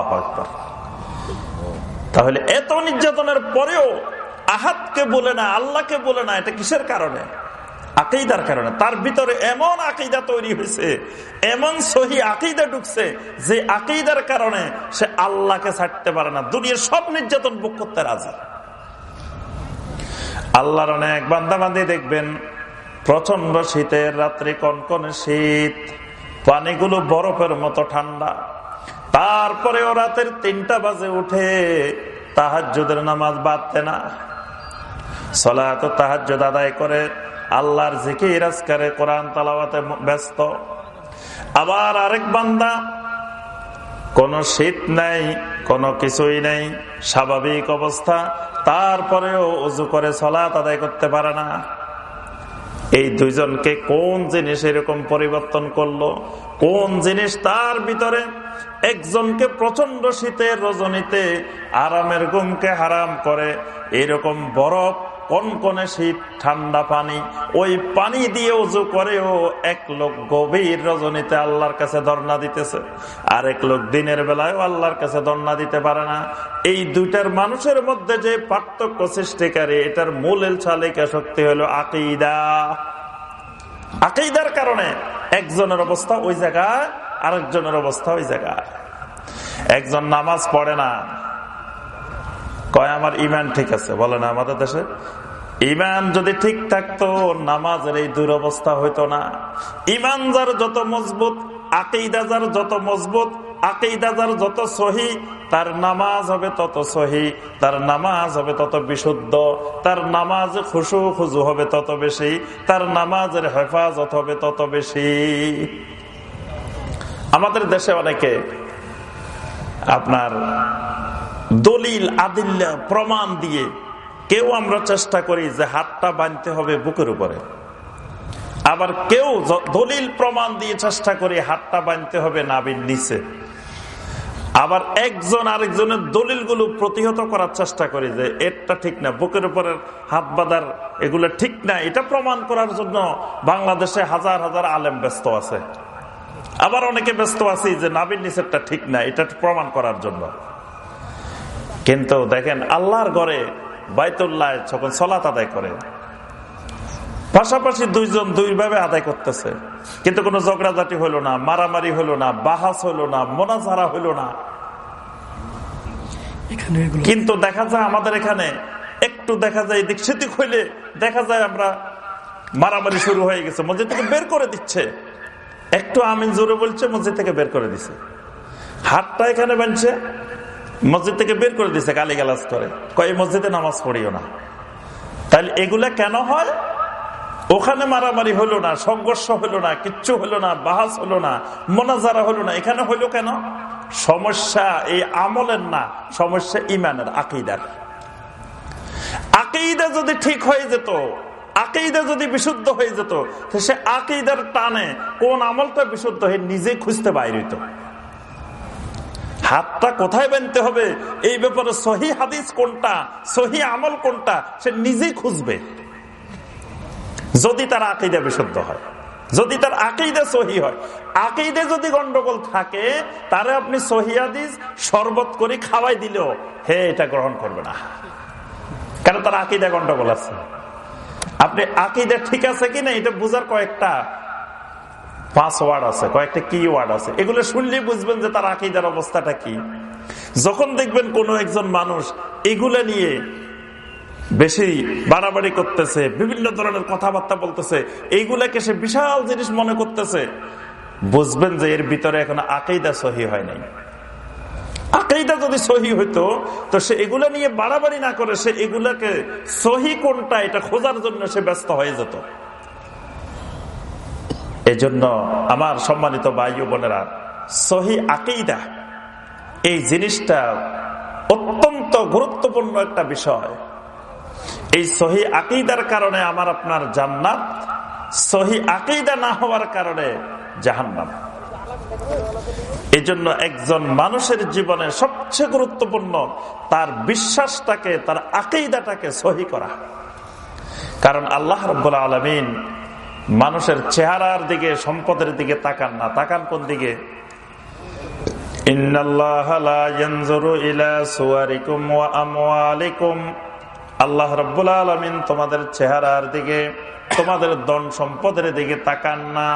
তাহলে এত নির্যাতনের পরেও আহাতকে বলে না, আল্লাহকে বলে না, এটা কিসের কারণে? আকেইদার কারণে। তার ভিতরে এমন আকেইদা তৈরি হয়েছে, এমন সহি আকেইদা ঢুকছে যে আকেইদার কারণে সে আল্লাহকে ছাড়তে পারে না। দুনিয়ার সব নির্যাতন বুক করতে আল্লাহর অনেক বান্দাবান্দি দেখবেন। প্রচণ্ড শীতের রাত্রে কনকনে শীত, পানিগুলো বরফের মতো ঠান্ডা। তারপরে ও রাতের তিনটা বাজে উঠে তাহাজুদের নামাজ বাঁধতে না। সলাত তাহাজুদ আদায় করে আল্লাহর জিকির, আজকারে কোরআন তালাওয়াতে ব্যস্ত। আবার আরেক বান্দা, কোন শীত নাই, কোনো কিছুই নেই, স্বাভাবিক অবস্থা তারপরেও উজু করে সলাত আদায় করতে পারে না। এই দুইজনকে কোন জিনিস এরকম পরিবর্তন করল? কোন জিনিস তার ভিতরে একজনকে প্রচণ্ড শীতের রজনীতে আরামের গুমকে হারাম করে? এরকম বরফ কনকনে শীত, ঠান্ডা পানি। ওই পানি দিয়ে উজু করেও এক লোক গভীর রজনীতে আল্লাহর কাছে ধর্ণা দিতেছে। আর এক লোক দিনের বেলায় আল্লাহর কাছে ধর্ণা দিতে পারে না। এই দুইটার মানুষের মধ্যে যে পার্থক্য সৃষ্টিকারী, এটার মূল চালিকা শক্তি হলো আকিদা। আকিদার কারণে একজনের অবস্থা ওই জায়গায়, আরেকজনের অবস্থা ওই জায়গায়। একজন নামাজ পড়ে না কয়, আমার ইমান ঠিক আছে। বলে, না, আমাদের দেশে ইমান যদি ঠিক থাকতো, নামাজের এই দুরবস্থা হইতো না। ইমান যার যত মজবুত আকেইদা যার যত মজবুত আকেইদা যার যত সহি, তার নামাজ হবে তত সহি, তার নামাজ হবে তত বিশুদ্ধ, তার নামাজ খুশু খুজু হবে তত বেশি, তার নামাজের হেফাজত হবে তত বেশি। আমাদের দেশে অনেকে আপনার দলিল, আদিল্লা, প্রমাণ দিয়ে কেউ আমরা চেষ্টা করি যে হাতটা বাঁধতে হবে বুকের উপরে। আবার কেউ দলিল, প্রমাণ দিয়ে চেষ্টা করি হাতটা বাঁধতে হবে নাবির নিচে। আবার একজন আরেকজনের দলিলগুলো প্রতিহত করার চেষ্টা করি যে এটা ঠিক না, বুকের উপরের হাত বাঁধার এগুলো ঠিক না, এটা প্রমাণ করার জন্য বাংলাদেশে হাজার হাজার আলেম ব্যস্ত আছে। আবার অনেকে ব্যস্ত আছি যে নাবির নিচেরটা ঠিক না, এটা প্রমাণ করার জন্য। কিন্তু দেখেন আল্লাহর ঘরে বাইতুল্লাহ যখন সলাত আদায় করে পাশাপাশি দুইজন দুইভাবে আদায় করতেছে। কিন্তু কোনো ঝগড়াঝাটি হইল না মারামারি হইল না বাহাস হইল না মোনাজারা হইল না। কিন্তু দেখা যায় আমাদের এখানে একটু দেখা যায় দিক সেদিক হইলে দেখা যায় আমরা মারামারি শুরু হয়ে গেছে মসজিদ থেকে বের করে দিচ্ছে। একটু আমিন জোরে বলছে মসজিদ থেকে বের করে দিছে। হাতটা এখানে বানছে মসজিদ থেকে বের করে দিছে গালি গালাজ করে। কয়ে মসজিদে নামাজ পড়িও না। তাহলে এগুলা কেন হয়? ওখানে মারামারি হলো না, সংঘর্ষ হলো না, কিচ্ছু হলো না, বাহাস হলো না, মোনাজারা হলো না। এখানে হইল কেন? সমস্যা এই আমলের না, সমস্যা ইমানের, আকিদার। আকিদা যদি ঠিক হয়ে যেত, আকিদা যদি বিশুদ্ধ হয়ে যেত সে আকিদার টানে কোন আমলটা বিশুদ্ধ হয়ে নিজে খুঁজতে বাইর হইত। হাতটা কোথায় বানতে হবে? এই ব্যাপারে সহি হাদিস কোনটা? সহি আমল কোনটা? সে নিজেই খুঁজবে। যদি তার আকিদা বিশুদ্ধ হয়, যদি তার আকেইদে সহি হয়। আকেইদে যদি গন্ডগোল থাকে, তারে আপনি সহিয়াদিস শরবত করে খাওয়াই দিলেও হে, এটা গ্রহণ করবে না। কারণ তার আকিদা গন্ডগোল আছে? আপনি আকিদা ঠিক আছে কিনা, এটা বুঝার কয়েকটা পাঁচ ওয়ার্ড আছে, কয়েকটা কি ওয়ার্ড আছে। এগুলো শুনলে বুঝবেন যে তার আকিদার অবস্থাটা কি। যখন দেখবেন কোন একজন মানুষ এগুলা নিয়ে বেশি বাড়াবাড়ি করতেছে, বিভিন্ন ধরনের কথাবার্তা বলতেছে, এইগুলাকে সে বিশাল জিনিস মনে করতেছে, বুঝবেন যে এর ভিতরে এখন আকেইদা সহি হয় নাই। আকেইদা যদি সহি হইতো, তো সে এগুলা নিয়ে বাড়াবাড়ি না করে সে এগুলাকে সহি কোনটা, এটা খোঁজার জন্য সে ব্যস্ত হয়ে যেত। এজন্য আমার সম্মানিত বায়ু বোনেরা, সহি আকেইদা এই জিনিসটা অত্যন্ত গুরুত্বপূর্ণ একটা বিষয়। এই সহি আকিদার কারণে আমার আপনার জান্নাত, সহি আকিদা না হওয়ার কারণে জাহান্নাম। এই জন্য একজন মানুষের জীবনে সবচেয়ে গুরুত্বপূর্ণ তার বিশ্বাসটাকে, তার আকিদাটাকে সহি করা। কারণ আল্লাহ রব্বুল্লা আলমিন মানুষের চেহারার দিকে, সম্পদের দিকে তাকান না। তাকান কোন দিকে? আল্লাহ রব্বুল আলমিন তোমাদের চেহারার দিকে তোমাদের দন সম্পদের দিকে তাকান না।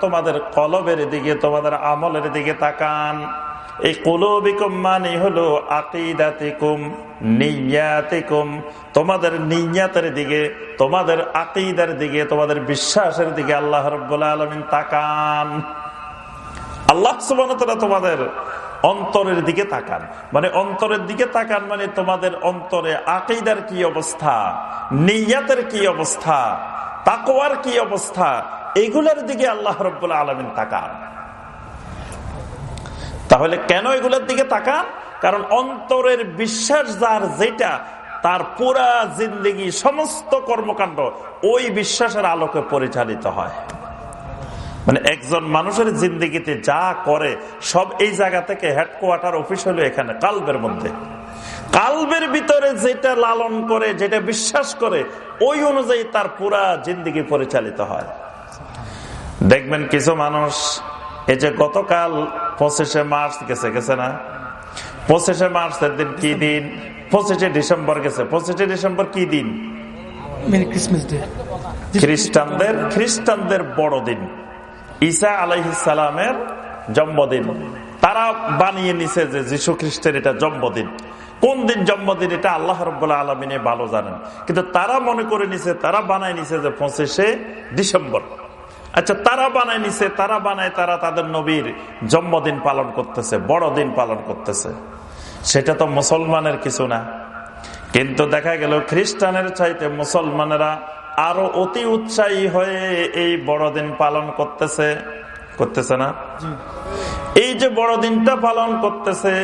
তোমাদের কলবের দিকে, তোমাদের আমলের দিকে তাকান। এই মানে হলো তোমাদের নিয়াতের দিকে, তোমাদের আকিদার দিকে, তোমাদের বিশ্বাসের দিকে আল্লাহ রব্বুল্লাহ আলমিন তাকান। আল্লাহ সুবান তোমাদের অন্তরের দিকে তাকান। মানে অন্তরের দিকে তাকান মানে তোমাদের অন্তরে আকিদার কি অবস্থা, নিয়াতের কি অবস্থা তাকোয়ার কি অবস্থা, এগুলোর দিকে আল্লাহ রব্বুল্লাহ আলমিন তাকান। তাহলে কেন এগুলোর দিকে তাকান? কারণ অন্তরের বিশ্বাস যার যেটা, তার পুরা জিন্দগি সমস্ত কর্মকাণ্ড ওই বিশ্বাসের আলোকে পরিচালিত হয়। মানে একজন মানুষের জিন্দগিতে যা করে সব এই জায়গা থেকে হেডকোয়ার্টার অফিস হলো এখানে কালবের মধ্যে। কালবের ভিতরে যেটা লালন করে যেটা বিশ্বাস করে ওই অনুযায়ী তার পুরা জিন্দগি পরিচালিত হয়। দেখবেন কিছু মানুষ এই যে গতকাল পঁচিশে মার্চ গেছে গেছে না? পঁচিশে মার্চের দিন কি দিন? পঁচিশে ডিসেম্বর গেছে। পঁচিশে ডিসেম্বর কি দিন? খ্রিস্টানদের খ্রিস্টানদের বড়দিন। ঈসা আলাইসালামের জন্মদিন। তারা বানিয়ে নিছে যে যীশু খ্রিস্টের এটা জন্মদিন। কোন দিন জন্মদিন এটা আল্লাহ রবাহ আলমিনে ভালো জানেন। কিন্তু তারা মনে করে নিছে, তারা বানায় নিছে যে পঁচিশে ডিসেম্বর। আচ্ছা তারা বানায় নিছে, তারা বানায়, তারা তাদের নবীর জন্মদিন পালন করতেছে বড়দিন পালন করতেছে। সেটা তো মুসলমানের কিছু না। কিন্তু দেখা গেল খ্রিস্টানের চাইতে মুসলমানেরা আরও অতি উৎসাহী হয়ে এই বড়দিন পালন করতেছে করতেছে না? এই যে বড়দিনটা পালন করতেছে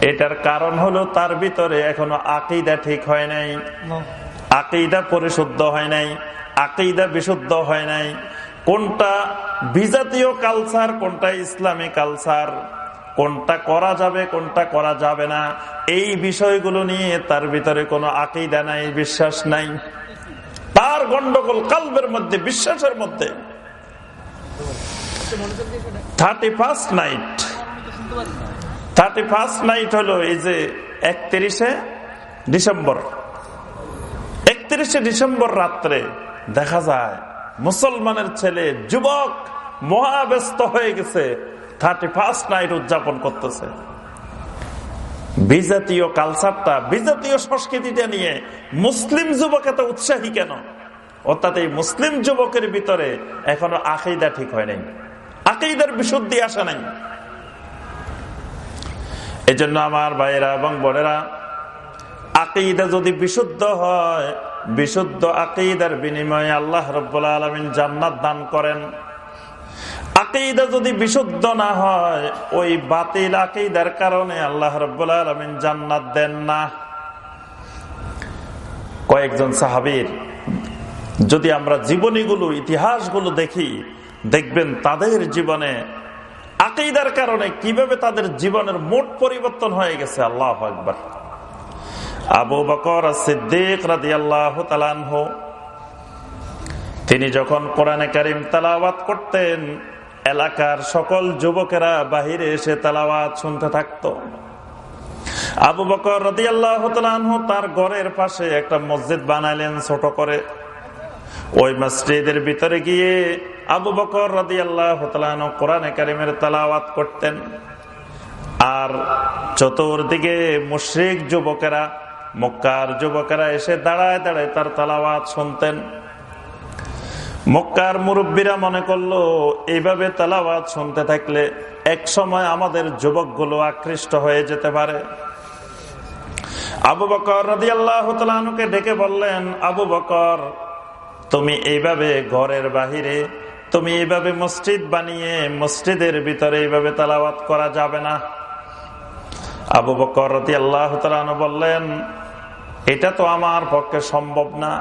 এটার কারণ হলো তার ভিতরে এখনও আকিদা ঠিক হয় নাই আকিদা পরিশুদ্ধ হয় নাই আকিদা বিশুদ্ধ হয় নাই। কোনটা বিজাতীয় কালচার কোনটা ইসলামী কালচার কোনটা করা যাবে কোনটা করা যাবে না এই বিষয়গুলো নিয়ে তার ভিতরে কোনো আকিদা নাই বিশ্বাস নাই। তার গন্ডগোল কালবের মধ্যে, বিশ্বাসের মধ্যে। Thirty first night thirty first night হলো এই যে একত্রিশে ডিসেম্বর। একত্রিশে ডিসেম্বর রাত্রে দেখা যায়, মুসলমানের ছেলে, যুবক মহাব্যস্ত হয়ে গেছে থার্টি ফার্স্ট নাইট উদযাপন করতেছে। বিজাতীয় কালচারটা, বিজাতীয় সংস্কৃতিটা নিয়ে মুসলিম যুবক এত উৎসাহী কেন? অর্থাৎ এই মুসলিম যুবকের ভিতরে এখনও আকেইদা ঠিক হয় নাই। আকেইদার বিশুদ্ধি আসে নাই। এই জন্য আমার ভাইয়েরা এবং বোনেরা আকেইদা যদি বিশুদ্ধ হয়, বিশুদ্ধ আকেইদার বিনিময়ে আল্লাহ রব্বুল্লা আলমিন জান্নাত দান করেন। আকেইদা যদি বিশুদ্ধ না হয়, ওই বাতিল আকেইদার কারণে আল্লাহ রব্বুল্লা আলমিন জান্নাত দেন না। কয়েকজন সাহাবির, যদি আমরা জীবনীগুলো, ইতিহাসগুলো দেখি, দেখবেন তাদের জীবনে আকেইদার কারণে কীভাবে তাদের জীবনের মোট পরিবর্তন হয়ে গেছে, আল্লাহ একবার আবু বকর সিদ্দিক রাদি আল্লাহ তিনি যখন কোরআনে কারিম তালাওয়াত করতেন এলাকার সকল যুবকেরা বাহিরে এসে তালাওয়াত শুনতে থাকত। আবু বকর রদি আল্লাহ তার ঘরের পাশে একটা মসজিদ বানাইলেন ছোট করে। ওই মসজিদের ভিতরে গিয়ে আবু বকর রদি আল্লাহ কোরআনে কারিমের তালাওয়াত করতেন। আর চতুর্দিকে মুশ্রিক যুবকেরা, মক্কার যুবকেরা এসে দাঁড়ায় দাঁড়ায় তার তালাওয়াত শুনতেন। মক্কার মুরব্বীরা মনে করল, এইভাবে তালাওয়াত শুনতে থাকলে এক সময় আমাদের যুবকগুলো আকৃষ্ট হয়ে যেতে পারে। আবু বকর রদি আল্লাহকে ডেকে বললেন, আবু বকর, তুমি এইভাবে ঘরের বাহিরে, তুমি এইভাবে মসজিদ বানিয়ে মসজিদের ভিতরে এইভাবে তালাওয়াত করা যাবে না? আবু বকর রদি আল্লাহ বললেন, এটা তো আমার পক্ষে সম্ভব না।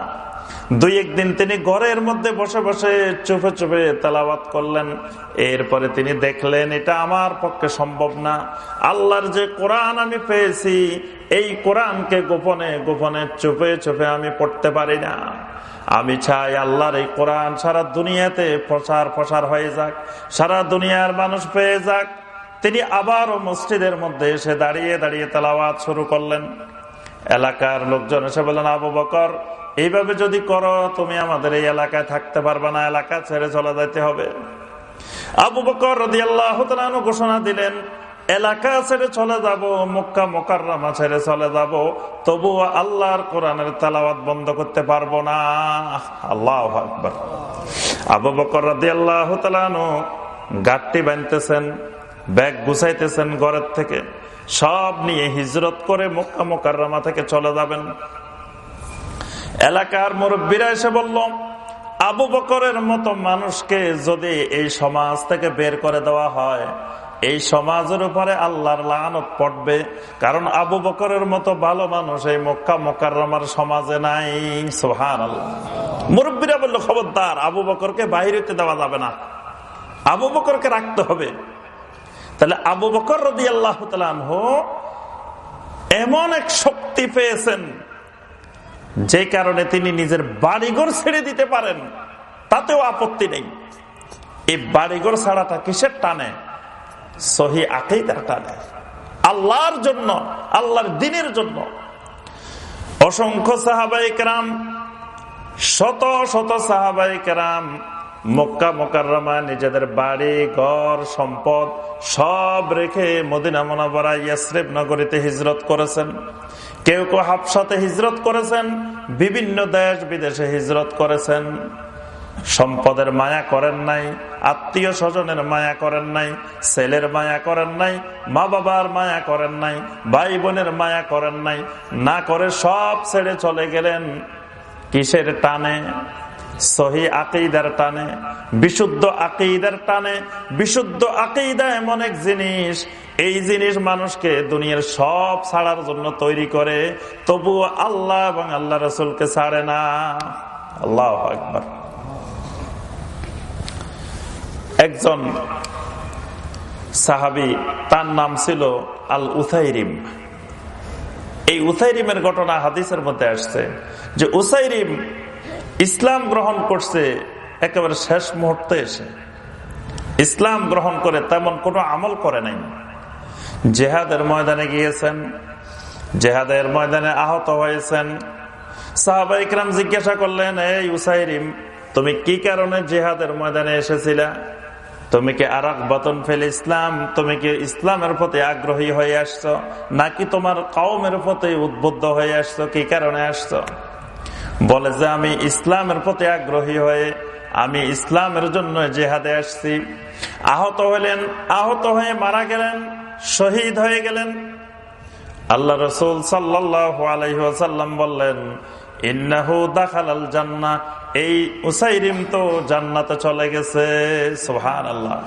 দুই একদিন তিনি ঘরের মধ্যে বসে বসে চুপে চুপে তেলাবাত করলেন। এরপরে তিনি দেখলেন, এটা আমার পক্ষে সম্ভব না। আল্লাহর যে কোরআন আমি পেয়েছি, এই কোরআনকে গোপনে গোপনে চুপে চুপে আমি পড়তে পারি না। আমি চাই আল্লাহর এই কোরআন সারা দুনিয়াতে প্রচার প্রসার হয়ে যাক, সারা দুনিয়ার মানুষ পেয়ে যাক। তিনি আবারও মসজিদের মধ্যে এসে দাঁড়িয়ে দাঁড়িয়ে তেলাওয়াত শুরু করলেন। এলাকার লোকজন এসে বললেন, আবু বকর এইভাবে যদি করো, তুমি আমাদের এই এলাকায় থাকতে পারবে না, এলাকা ছেড়ে চলে যেতে হবে। আবু বকর রদি আল্লাহ ঘোষণা দিলেন, এলাকা ছেড়ে চলে যাব, মক্কা মোকাররামা ছেড়ে চলে যাব, তবুও আল্লাহর কোরআনের তালাওয়াত বন্ধ করতে পারব না। আল্লাহ আবু বকর রদি আল্লাহ গাঠটি বানতেছেন ব্যাগ গুছাইতেছেন ঘরের থেকে, সব নিয়ে হিজরত করে মক্কা মোকাররামা থেকে চলে যাবেন। এলাকার মুরব্বীরা এসে বলল, আবু বকরের মতো মানুষকে যদি এই সমাজ থেকে বের করে দেওয়া হয়, এই সমাজের উপরে আল্লাহর লানত পড়বে। কারণ আবু বকরের মতো ভালো মানুষ এই মক্কা মক্কার সমাজে নাই। সোহান মুরব্বীরা বলল, খবরদার, আবু বকরকে বাহিরেতে দেওয়া যাবে না। আবু বকরকে রাখতে হবে। তাহলে আবু বকর রদি আল্লাহ এমন এক শক্তি পেয়েছেন যে কারণে তিনি নিজের বাড়িঘর ছেড়ে দিতে পারেন, তাতেও আপত্তি নেই। এই বাড়িঘর ছাড়াটা কিসের টানে? সহি আকেইদার টানে। আল্লাহর জন্য, আল্লাহর দিনের জন্য। অসংখ্য সাহাবাই কেরাম, শত শত সাহাবাই কেরাম মক্কা মোকাররমা নিজেদের বাড়ি ঘর সম্পদ সব রেখে মদিনা মোনাবরা ইয়াসরেফ নগরীতে হিজরত করেছেন। কেউ কেউ হাফসাতে হিজরত করেছেন, বিভিন্ন দেশ বিদেশে হিজরত করেছেন। সম্পদের মায়া করেন নাই, আত্মীয় স্বজনের মায়া করেন নাই, ছেলের মায়া করেন নাই মা বাবার মায়া করেন নাই ভাই বোনের মায়া করেন নাই। না করে সব ছেড়ে চলে গেলেন, কিসের টানে? সহি আকেইদার টানে, বিশুদ্ধ আকেইদার টানে, বিশুদ্ধ এমন এক জিনিস, এই জিনিস মানুষকে দুনিয়ার সব ছাড়ার জন্য তৈরি করে তবু আল্লাহ এবং আল্লাহ রসুলকে ছাড়ে না। আল্লাহ একবার একজন সাহাবি, তার নাম ছিল আল উথাইরিম এই উথাইরিমের ঘটনা হাদিসের মধ্যে আসছে যে উসাইরিম ইসলাম গ্রহণ করছে, একেবারে শেষ মুহূর্তে এসে। ইসলাম গ্রহণ করে তেমন কোনো আমল করে নাই। জেহাদের ময়দানে গিয়েছেন, জেহাদের ময়দানে আহত হয়েছেন। সাহাবাইকরাম জিজ্ঞাসা করলেন, এই উসাইরিম, তুমি কি কারণে জেহাদের ময়দানে এসেছিলা? তুমি কি আর বতন ফেল ইসলাম? তুমি কি ইসলামের প্রতি আগ্রহী হয়ে আসছো? নাকি তোমার কওমের প্রতি উদ্বুদ্ধ হয়ে আসছো? কি কারণে আসছো? বলে যে, আমি ইসলামের প্রতি আগ্রহী হয়ে আমি ইসলামের জন্য জেহাদে আসছি। আহত হইলেন আহত হয়ে মারা গেলেন, শহীদ হয়ে গেলেন। আল্লাহ রসুল আলহ্লাম বললেন, ইন্নাহু দাখাল জান্না। এই উসাইরিম তো জান্নাতে চলে গেছে সোহান আল্লাহ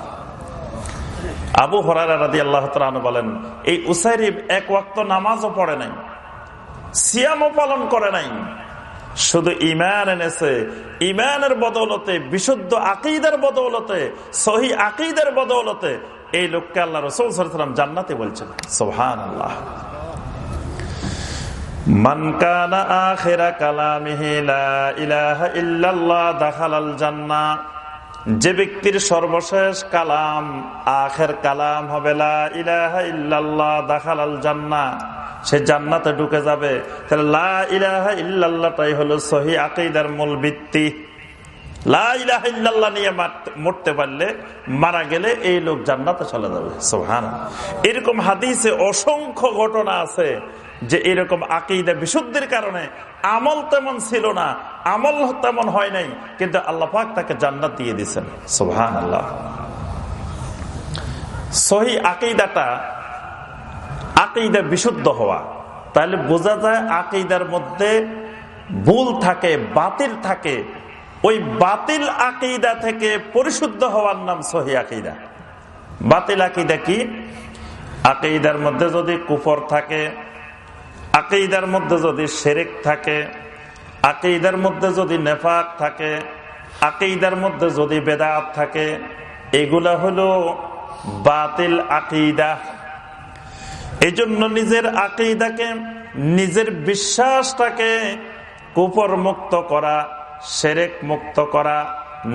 আবু হরারা আল্লাহ বলেন, এই উসাইরিম এক ওয়াক্ত নামাজও পড়ে নাই, সিয়ামও পালন করে নাই। শুধু ইমান এনেছে। ইমানের বদৌলতে, বিশুদ্ধ আকিদের বদৌলতে, সহি আকিদের বদৌলতে এই লোককে আল্লাহ রসুল সরাম জান্নাতে বলছেন। সোহান আল্লাহ যে ব্যক্তির সর্বশেষ কালাম, আখের কালাম হবে দাখাল জান্না সে জান্নাতে ঢুকে যাবে। তাহলে লা ইলাহা ইল্লাল্লাহটাই হলো সহি আকিদার মূল ভিত্তি। নিয়ে মরতে পারলে মারা গেলে এই লোক জান্নাতে চলে যাবে। সোহান এরকম হাদিসে অসংখ্য ঘটনা আছে। যে এরকম আকিদা বিশুদ্ধির কারণে আমল তেমন ছিল না, আমল তেমন হয় নাই, কিন্তু আল্লাহ পাক তাকে জান্নাত দিয়ে দিচ্ছেন সোহান আল্লাহ সহি আকিদাটা আকিদা বিশুদ্ধ হওয়া। তাহলে বোঝা যায় আকিদার মধ্যে ভুল থাকে, বাতিল থাকে। ওই বাতিল আকিদা থেকে পরিশুদ্ধ হওয়ার নাম সহি আকিদা। বাতিল আকিদা কি? আকিদার মধ্যে যদি কুফর থাকে আকিদার মধ্যে যদি সেরেক থাকে আকেইদার মধ্যে যদি নেফাক থাকে আকেইদার মধ্যে যদি বেদাত থাকে, এগুলা হলো বাতিল আকিদা। এই জন্য নিজের আকিদাকে, নিজের বিশ্বাসটাকে কুপর মুক্ত করা সেরেক মুক্ত করা,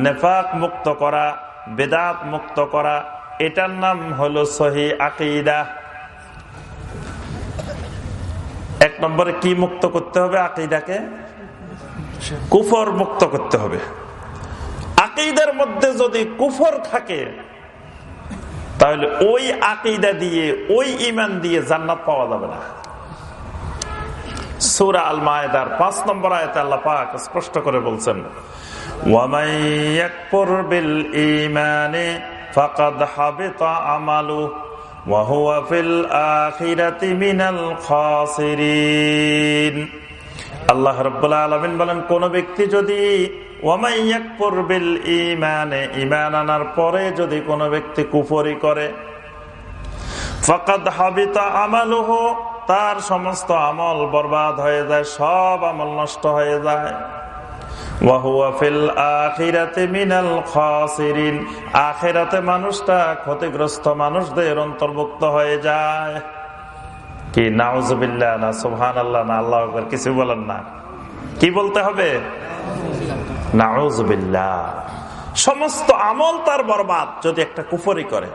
নেফাক মুক্ত করা, বেদাত মুক্ত করা, এটার নাম হলো সহি আকিদা। এক নম্বরে কি মুক্ত করতে হবে আকিদাকে? কুফর মুক্ত করতে হবে। আকিদার মধ্যে যদি কুফর থাকে, তাহলে ওই আকিদা দিয়ে, ওই ইমান দিয়ে জান্নাত পাওয়া যাবে না। সুরা আল মায়দার পাঁচ নম্বর আয়তে আল্লাহ স্পষ্ট করে বলছেন আল্লাহ আলমিন বলেন, কোন ব্যক্তি যদি ইমানে ইমান আনার পরে যদি কোনো ব্যক্তি কুফরি করে, ফকাদ হাবিতা আমালুহ, তার সমস্ত আমল বরবাদ হয়ে যায়, সব আমল নষ্ট হয়ে যায়। আখেরাতে মানুষটা ক্ষতিগ্রস্ত মানুষদের অন্তর্ভুক্ত হয়ে যায়। কি নাউজবিল্লা না সুহান আল্লাহ না আল্লাহ কিছু বলেন না। কি বলতে হবে? নাউজবিল্লা সমস্ত আমল তার বরবাদ, যদি একটা কুফরি করে।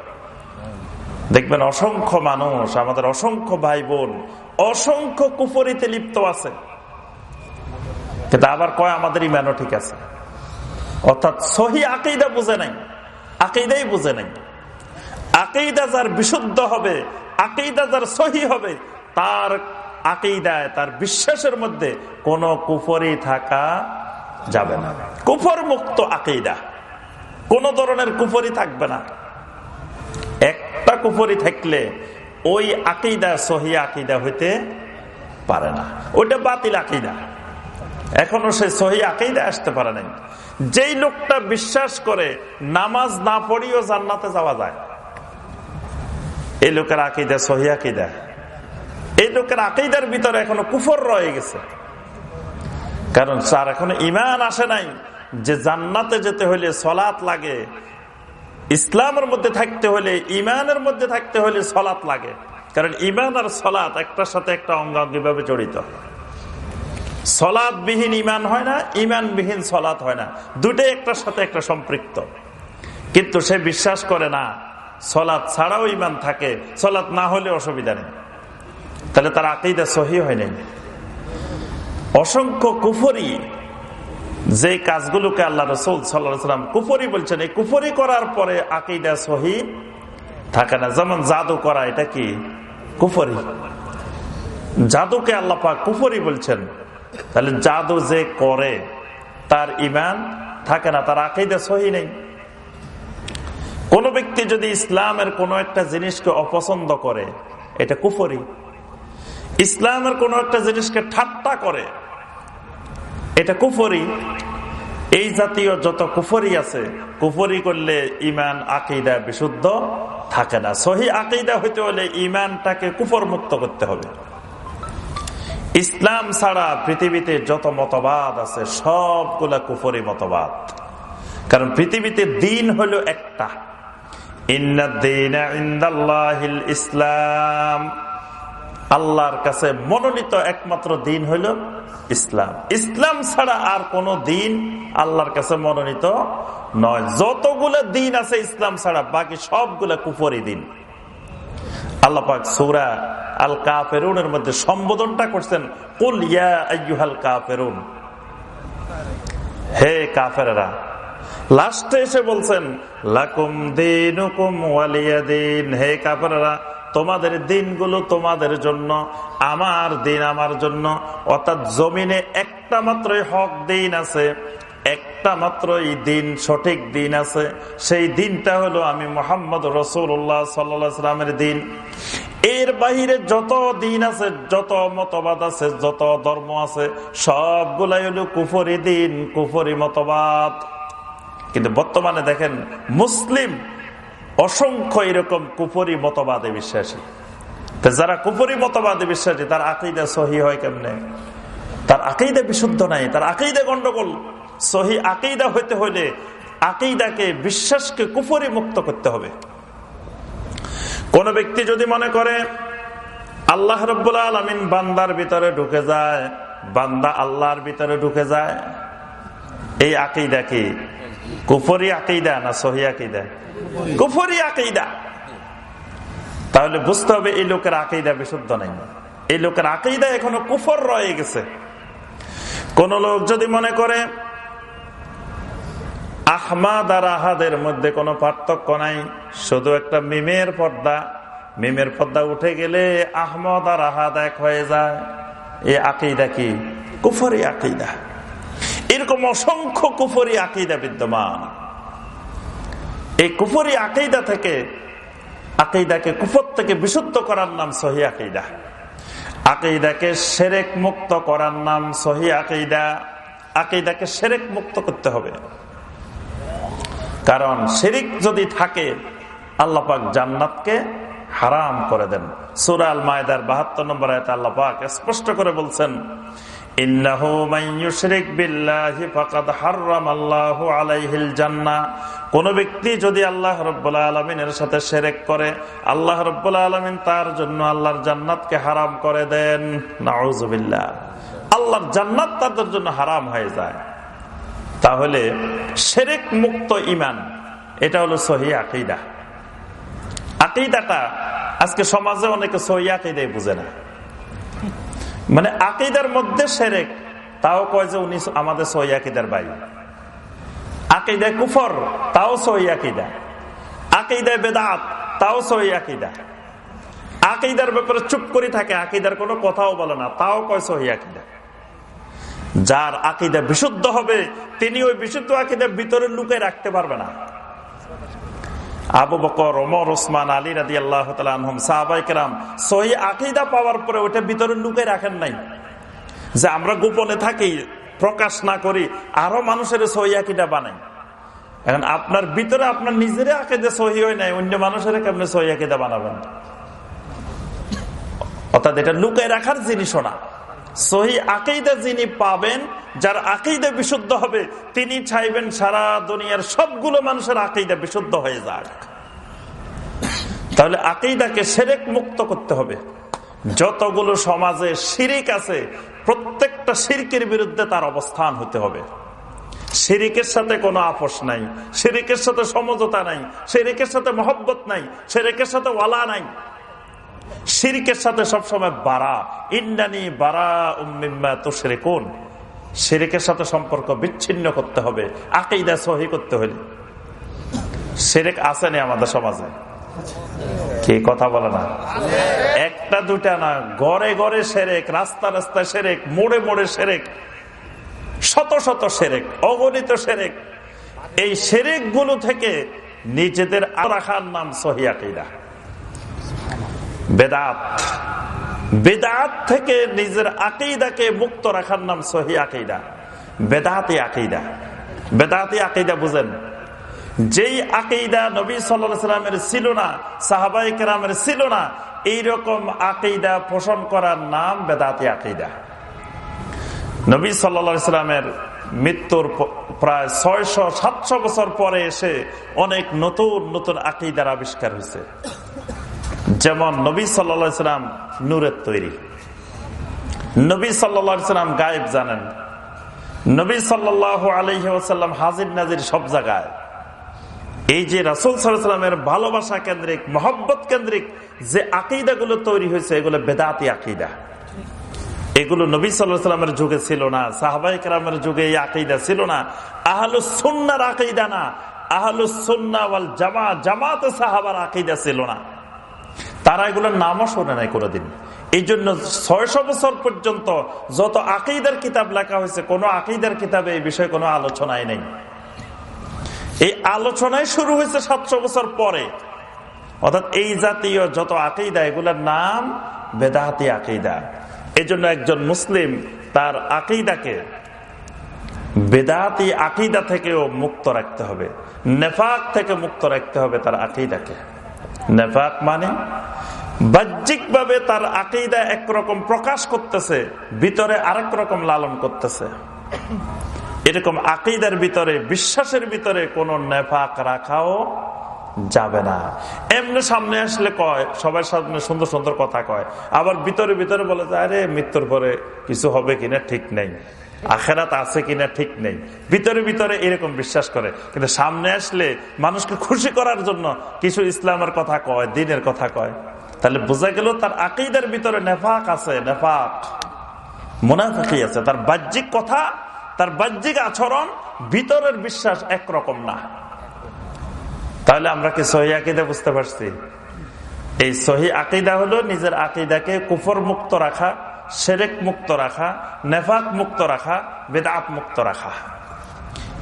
দেখবেন অসংখ্য মানুষ, আমাদের অসংখ্য ভাই বোন অসংখ্য কুফরিতে লিপ্ত আছে। কিন্তু আবার কয়, আমাদের ইমানও ঠিক আছে। অর্থাৎ সহি আকেইদা বুঝে নাই আকেইদাই বুঝে নাই। আকেইদা যার বিশুদ্ধ হবে আকেইদা যার সহি হবে, তার আকেইদায় তার বিশ্বাসের মধ্যে কোন কুফরি থাকা যাবে না। কুফর মুক্ত আকেইদা কোন ধরনের কুফরি থাকবে না। একটা কুফরি থাকলে ওই আকিদা সহি আকিদা হইতে পারে না। ওইটা বাতিল আকিদা। এখনও সে সহি আকিদা আসতে পারে নাই। যেই লোকটা বিশ্বাস করে নামাজ না পড়িও জান্নাতে যাওয়া যায়, এই লোকের আকিদা সহি আকিদা। এই লোকের আকিদার ভিতরে এখনও কুফর রয়ে গেছে। কারণ স্যার, এখনও ইমান আসে নাই যে জান্নাতে যেতে হলে সলাৎ লাগে, ইসলামের মধ্যে থাকতে হলে ইমানের মধ্যে থাকতে হলে সলাৎ লাগে। কারণ ইমান আর সলাৎ একটার সাথে একটা অঙ্গাঙ্গিভাবে জড়িত। বিহীন ইমান হয় না ইমানবিহীন সলাৎ হয় না। দুটাই একটার সাথে একটা সম্পৃক্ত। কিন্তু সে বিশ্বাস করে না, সলাদ ছাড়াও ইমান থাকে, সলাদ না হলে অসুবিধা নেই। তাহলে তার আকিদা সহি হয় নাই। অসংখ্য কুফরি, যে কাজগুলোকে আল্লাহ রসুল সাল্লাম কুফরি বলছেন, এই কুফরি করার পরে আকিদা সহি থাকে না। যেমন জাদু করা, এটা কি? কুফরি। জাদুকে আল্লাহ পাক কুফরি বলছেন। তাহলে জাদু যে করে, তার ইমান থাকে না, তার আকিদা সহি নেই। কোন ব্যক্তি যদি ইসলামের কোন একটা জিনিসকে অপছন্দ করে, এটা কুফরি। ইসলামের কোন একটা জিনিসকে ঠাট্টা করে, এটা কুফরি। এই জাতীয় যত কুফরি আছে, কুফরি করলে ইমান আকিদা বিশুদ্ধ থাকে না। সহি আকিদা হইতে হলে ইমানটাকে কুফর মুক্ত করতে হবে। ইসলাম ছাড়া পৃথিবীতে যত মতবাদ আছে, সবগুলা কুফরি মতবাদ। কারণ পৃথিবীতে দিন হলো একটা। ইসলাম। আল্লাহর কাছে মনোনীত একমাত্র দিন হইল ইসলাম। ইসলাম ছাড়া আর কোন দিন আল্লাহর কাছে মনোনীত নয়। যতগুলো দিন আছে ইসলাম ছাড়া, বাকি সবগুলা কুফরি দিন। আল্লাপাক সৌরা আল কাফেরুনের মধ্যে সম্বোধনটা করছেন, কুল ইয়া আইয়ুহাল কাফেরুন। হে কাফেরা লাস্টে এসে বলছেন, লাকুম দিন দিন হে কাফেরা তোমাদের দিনগুলো তোমাদের জন্য, আমার দিন আমার জন্য। অর্থাৎ জমিনে একটা মাত্রই হক দিন আছে, একটা মাত্রই দিন সঠিক দিন আছে। সেই দিনটা হলো আমি মোহাম্মদ রসুল্লাহ সাল্লামের দিন। এর বাহিরে যত দিন আছে, যত মতবাদ আছে, যত ধর্ম আছে, সবগুলাই হলো কুফরি দিন, কুফরি মতবাদ। কিন্তু বর্তমানে দেখেন, মুসলিম অসংখ্য এরকম কুফরি মতবাদে বিশ্বাসী। যারা কুফরি মতবাদে বিশ্বাসী, তার আকিদা সহি হয় কেমনে? তার আকিদা বিশুদ্ধ নাই, তার আকিদা গন্ডগোল। সহি আকিদা হইতে হইলে আকিদাকে, বিশ্বাসকে কুফরি মুক্ত করতে হবে। কোন ব্যক্তি যদি মনে করে, আল্লাহ রব্বুল আলমিন বান্দার ভিতরে ঢুকে যায়, বান্দা আল্লাহর ভিতরে ঢুকে যায়, এই আকিদা কি? কুফরি আকিদা না সহি আকিদা? কুফরি আকিদা। তাহলে বুঝতে হবে এই লোকের আকিদা বিশুদ্ধ নাই। এই লোকের আকিদা এখনও কুফর রয়ে গেছে। কোন লোক যদি মনে করে আহমাদ আর আহাদের মধ্যে কোনো পার্থক্য নাই। শুধু একটা মিমের পর্দা। মিমের পর্দা উঠে গেলে আহমদ আর আহাদ এক হয়ে যায়। এ আকিদা কি? কুফরি আকিদা। এরকম অসংখ্য কুফরি আকিদা বিদ্যমান। এই কুফরি আকিদা থেকে, আকিদাকে কুফর থেকে বিশুদ্ধ করার নাম সহি আকিদা। আকিদাকে সেরেক মুক্ত করার নাম সহি আকিদা। আকিদাকে সেরেক মুক্ত করতে হবে। কারণ শিরিক যদি থাকে আল্লাপাক জান্নাতকে হারাম করে দেন। সুরাল মায়দার বাহাত্তর নম্বর আয়তা আল্লাপাক স্পষ্ট করে বলছেন কোন ব্যক্তি যদি আল্লাহ রব্বুল্লাহ আলমিনের সাথে সেরেক করে, আল্লাহ রব্বুল্লাহ আলমিন তার জন্য আল্লাহর জান্নাতকে হারাম করে দেন। নাউজবিল্লা আল্লাহর জান্নাত তাদের জন্য হারাম হয়ে যায়। তাহলে সেরেক মুক্ত ইমান, এটা হলো সহি আকিদা। আকিদাটা আজকে সমাজে অনেকে সহি আকিদাই বুঝে না। মানে আকিদার মধ্যে সেরেক, তাও কয় যে উনি আমাদের সহি আকিদার বাই আকিদায় কুফর, তাও সহি আকিদা। আকিদায় বেদাত, তাও সহি আকিদা। আকিদার ব্যাপারে চুপ করে থাকে, আকিদার কোনো কথাও বলে না, তাও কয় সহি আকিদা। যার আকিদা বিশুদ্ধ হবে, তিনি ওই বিশুদ্ধ আকিদার ভিতরে লুকে রাখতে পারবে না। আবু বকর, ওমর, ওসমান, আলী রাদি আল্লাহ সাহাবাইকেরাম সহি আকিদা পাওয়ার পরে ওইটা ভিতরে লুকে রাখেন নাই। যে আমরা গোপনে থাকি, প্রকাশ না করি, আরও মানুষের সহি আকিদা বানাই। এখন আপনার ভিতরে আপনার নিজের আকিদা সহি হয় নাই, অন্য মানুষের কেমনে সহি আকিদা বানাবেন? অর্থাৎ এটা লুকায় রাখার জিনিসও না। সহি আকেইদা যিনি পাবেন, যার আকেইদা বিশুদ্ধ হবে, তিনি চাইবেন সারা দুনিয়ার সবগুলো মানুষের আকেইদা বিশুদ্ধ হয়ে যাক। তাহলে আকেইদাকে সেরেক মুক্ত করতে হবে। যতগুলো সমাজে শিরিক আছে, প্রত্যেকটা শিরকের বিরুদ্ধে তার অবস্থান হতে হবে। শিরিকের সাথে কোনো আপোষ নাই, শিরিকের সাথে সমঝোতা নাই, শিরিকের সাথে মহব্বত নাই, শিরিকের সাথে ওয়ালা নাই। শিরিকের সাথে সবসময় বাড়া ইন্ডানি বাড়া উম্মিম্মা তোষরে কোন শিরিকের সাথে সম্পর্ক বিচ্ছিন্ন করতে হবে আকেইদা সহি করতে হলে। শিরিক আসেনি আমাদের সমাজে? কি কথা বলে না? একটা দুটা না, গড়ে গড়ে সেরেক রাস্তা রাস্তায় সেরেক মোড়ে মোড়ে সেরেক শত শত সেরেক অগণিত সেরেক এই সেরেকগুলো থেকে নিজেদের রাখার নাম সহিয়া কিরা বেদাত। বেদাত থেকে নিজের আকেইদাকে মুক্ত রাখার নাম সহি আকেইদা বেদাতি আকিদা। বেদাতি আকেইদা বুঝেন। যেই আকেইদা নবী সাল্লামের ছিল না সাহাবাই কেরামের ছিল না, এইরকম আকেইদা পোষণ করার নাম বেদাতে আকিদা। নবী সাল্লামের মৃত্যুর প্রায় ছয়শো সাতশো বছর পরে এসে অনেক নতুন নতুন আকিদার আবিষ্কার হয়েছে। যেমন নবী সাল্লাম নূরের তৈরি। নবী সাল্লাম গায়েব জানেন। নবী সাল্লাহ আলহ্লাম হাজির নাজির সব জায়গায়। এই যে রাসুল সাল্লামের ভালোবাসা কেন্দ্রিক, মহব্বত কেন্দ্রিক যে আকিদাগুলো তৈরি হয়েছে, এগুলো বেদাতি আকিদা। এগুলো নবী সাল্লামের যুগে ছিল না সাহাবাই কালামের যুগে এই আকিদা ছিল না। আহলুসন্নার আকিদা না আহলুসন্না জামা জামাত সাহাবার আকিদা ছিল না। তারা এগুলোর নামও শোনে নাই কোনোদিন। এই জন্য ছয়শো বছর পর্যন্ত যত আকিদার কিতাব লেখা হয়েছে, কোন আকিদার কিতাবে এই বিষয়ে কোনো আলোচনাই নেই। এই আলোচনায় শুরু হয়েছে সাতশো বছর পরে। অর্থাৎ এই জাতীয় যত আকিদা, এগুলোর নাম বেদাহাতি আকিদা। এই জন্য একজন মুসলিম তার আকিদাকে বেদাতি আকিদা থেকেও মুক্ত রাখতে হবে। নেফাক থেকে মুক্ত রাখতে হবে তার আকিদাকে। নেফাক মানে? বাহ্যিকভাবে তার আকিদা একরকম প্রকাশ করতেছে, ভিতরে আরেক রকম লালন করতেছে। এরকম আকিদার ভিতরে, বিশ্বাসের ভিতরে কোন নেফাক রাখাও যাবে না। এমনি সামনে আসলে কয়, সবার সামনে সুন্দর সুন্দর কথা কয়। আবার ভিতরে ভিতরে বলে যে, আরে, মৃত্যুর পরে কিছু হবে কিনা ঠিক নেই। আখেরাত আছে কিনা ঠিক নেই। ভিতরে ভিতরে এরকম বিশ্বাস করে। কিন্তু সামনে আসলে মানুষকে খুশি করার জন্য কিছু ইসলামের কথা কয়, দিনের কথা কয়। তাহলে বোঝা গেল তার আকিদের ভিতরে নেফাক আছে, নেফাক। মুনাফাকি আছে। তার বাহ্যিক কথা, তার বাহ্যিক আচরণ, ভিতরের বিশ্বাস একরকম না। তাহলে আমরা কি সহি আকিদা বুঝতে পারছি? এই সহি আকিদা হলো নিজের আকিদাকে কুফর মুক্ত রাখা সেরেক মুক্ত রাখা, নেফাক মুক্ত রাখা, বেদাত মুক্ত রাখা।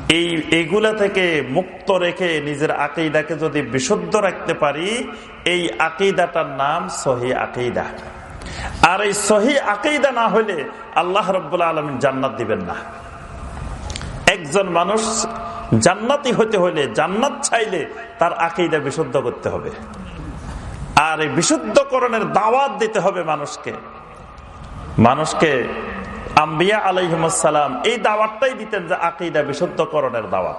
এই এইগুলা থেকে মুক্ত রেখে নিজের আকিদাকে যদি বিশুদ্ধ রাখতে পারি, এই আকেইদাটার নাম সহি আকিদা। আর এই সহি আকিদা না হলে আল্লাহ রব্বুল্লা আলমিন জান্নাত দিবেন না। একজন মানুষ জান্নাতি হতে হলে জান্নাত চাইলে তার আকিদা বিশুদ্ধ করতে হবে। আর এই বিশুদ্ধকরণের দাওয়াত দিতে হবে মানুষকে। মানুষকে আম্বিয়া আলাইসালাম এই দাওয়াতটাই দিতেন যে আকিদা বিশুদ্ধকরণের দাওয়াত,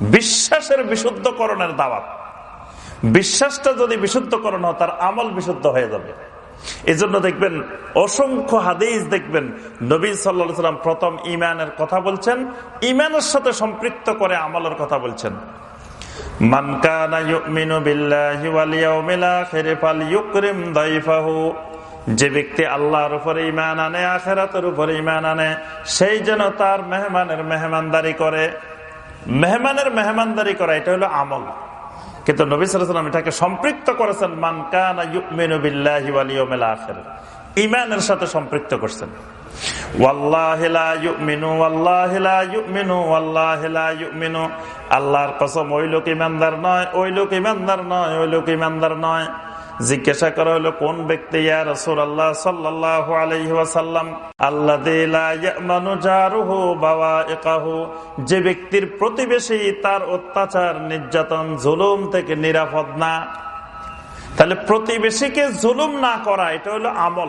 বিশ্বাসের বিশুদ্ধকরণের দাওয়াত। বিশ্বাসটা যদি বিশুদ্ধকরণ হয়, তার আমল বিশুদ্ধ হয়ে যাবে। এই জন্য দেখবেন, অসংখ্য হাদিস দেখবেন, নবী সাল্লাম প্রথম ইমানের কথা বলছেন ইমানের সাথে সম্পৃক্ত করে আমলের কথা বলছেন। যে ব্যক্তি আল্লাহর উপরে ইমান আনে, আখেরাতের উপরে ইমান আনে, সেই যেন তার মেহমানের মেহমানদারি করে। মেহমানের মেহমানদারি করা, এটা হলো আমল। কিন্তু নবী সালাম এটাকে সম্পৃক্ত করেছেন ইমানের সাথে সম্পৃক্ত করছেন। আল্লাহর কসম, ওই লোক ইমানদার নয়, ওই লোক ইমানদার নয়, ওই লোক ইমানদার নয়। জিজ্ঞাসা করা হলো, কোন ব্যক্তি? আল্লাহ যে ব্যক্তির প্রতিবেশী তার অত্যাচার, নির্যাতন, জুলুম থেকে নিরাপদ না। তাহলে প্রতিবেশীকে জুলুম না করা, এটা হলো আমল।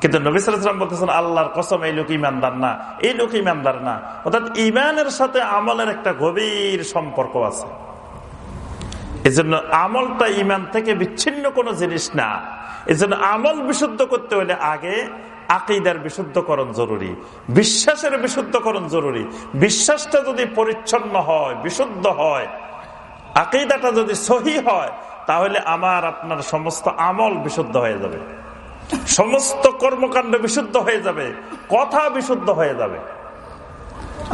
কিন্তু নবী সালাম বলতেছেন, আল্লাহর কসম, এই লোক ইমানদার না, এই লোক ইমানদার না। অর্থাৎ ইমানের সাথে আমলের একটা গভীর সম্পর্ক আছে। এজন্য আমলটা ইমান থেকে বিচ্ছিন্ন কোনো জিনিস না। এজন্য আমল বিশুদ্ধ করতে হলে আগে আকিদার বিশুদ্ধকরণ জরুরি, বিশ্বাসের বিশুদ্ধকরণ জরুরি। বিশ্বাসটা যদি পরিচ্ছন্ন হয়, বিশুদ্ধ হয়, আকিদাটা যদি সহি হয়, তাহলে আমার, আপনার সমস্ত আমল বিশুদ্ধ হয়ে যাবে। সমস্ত কর্মকাণ্ড বিশুদ্ধ হয়ে যাবে, কথা বিশুদ্ধ হয়ে যাবে।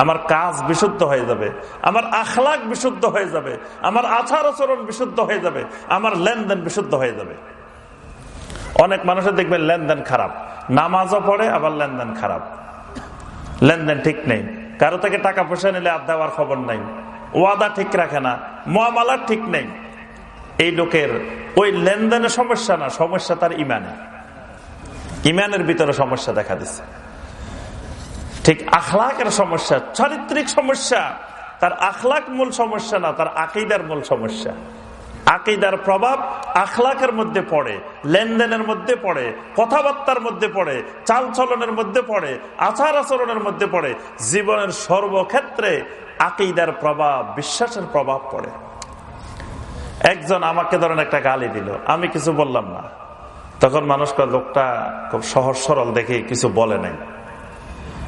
আমার কাজ বিশুদ্ধ হয়ে যাবে, আমার আখলাক বিশুদ্ধ হয়ে যাবে, আমার আচার আচরণ বিশুদ্ধ হয়ে যাবে, আমার লেনদেন বিশুদ্ধ হয়ে যাবে। অনেক মানুষের দেখবেন লেনদেন খারাপ, নামাজও পড়ে, আবার লেনদেন খারাপ। লেনদেন ঠিক নেই, কারও থেকে টাকা পয়সা নিলে আর দেওয়ার খবর নাই, ওয়াদা ঠিক রাখে না, মহামালার ঠিক নেই। এই লোকের, ওই লেনদেনের সমস্যা না, সমস্যা তার ইমানে ইমানের ভিতরে সমস্যা দেখা দিচ্ছে। ঠিক আখলাকের সমস্যা, চারিত্রিক সমস্যা, তার আখলাক মূল সমস্যা না, তার আকিদার মূল সমস্যা। আকিদার প্রভাব আখলাকের মধ্যে পড়ে, লেনদেনের মধ্যে পড়ে, কথাবার্তার মধ্যে পড়ে, চালচলনের মধ্যে পড়ে আচার আচরণের মধ্যে পড়ে, জীবনের সর্বক্ষেত্রে আকিদার প্রভাব, বিশ্বাসের প্রভাব পড়ে। একজন আমাকে ধরেন একটা গালি দিল, আমি কিছু বললাম না। তখন মানুষ লোকটা খুব সহজ সরল দেখে কিছু বলে নাই।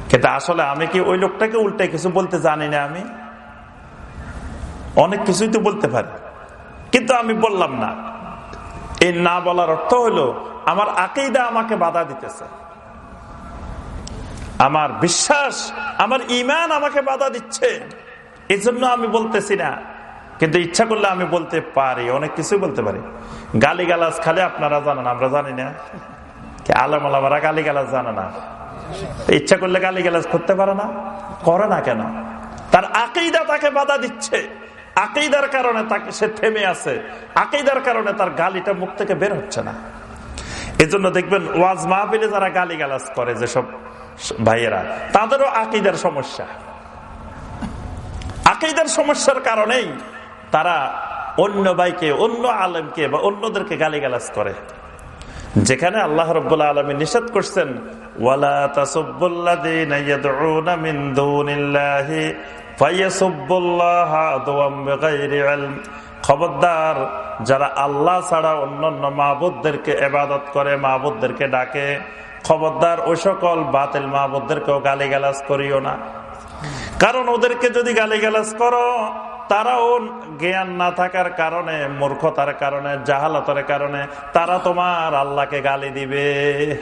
কিন্তু আসলে আমি কি ওই লোকটাকে উল্টে কিছু বলতে জানি না আমি? অনেক কিছুই তো বলতে পারি। কিন্তু আমি বললাম না। এই না বলার অর্থ হলো, আমার আকেইদা আমাকে বাধা দিতেছে। আমার বিশ্বাস, আমার ইমান আমাকে বাধা দিচ্ছে। এই জন্য আমি বলতেছি না। কিন্তু ইচ্ছা করলে আমি বলতে পারি, অনেক কিছুই বলতে পারি। গালি গালাজ খালে আপনারা জানেন, আমরা জানি না। আলম আলামারা গালি গালাজ জানে না। ইচ্ছা করলে গালি গালাজ করতে পারে না, করে না কেন? তার আকেইদা তাকে বাধা দিচ্ছে। আকেইদার কারণে তাকে সে থেমে আছে। আকেইদার কারণে তার গালিটা মুখ থেকে বের হচ্ছে না। এই জন্য দেখবেন ওয়াজ মাহবিলে যারা গালি গালাজ করে যেসব ভাইয়েরা, তাদেরও আকিদার সমস্যা। আকিদার সমস্যার কারণেই তারা অন্য ভাইকে, অন্য আলেমকে বা অন্যদেরকে গালি গালাজ করে। যেখানে আল্লাহ রব্বুল্লাহ আলমী নিষেধ করছেন, ওয়ালা খবরদার, যারা আল্লাহ ছাড়া অন্যান্য মাহবুদদেরকে এবাদত করে মাহবুদদেরকে ডাকে, খবরদার, ওই সকল বাতিল মাহবুদদেরকেও গালি গালাজ করিও না। কারণ ওদেরকে যদি গালি গালাজ করো তারাও জ্ঞান না থাকার কারণে, মূর্খতার কারণে, জাহালতার কারণে তারা তোমার আল্লাহকে গালি দিবে।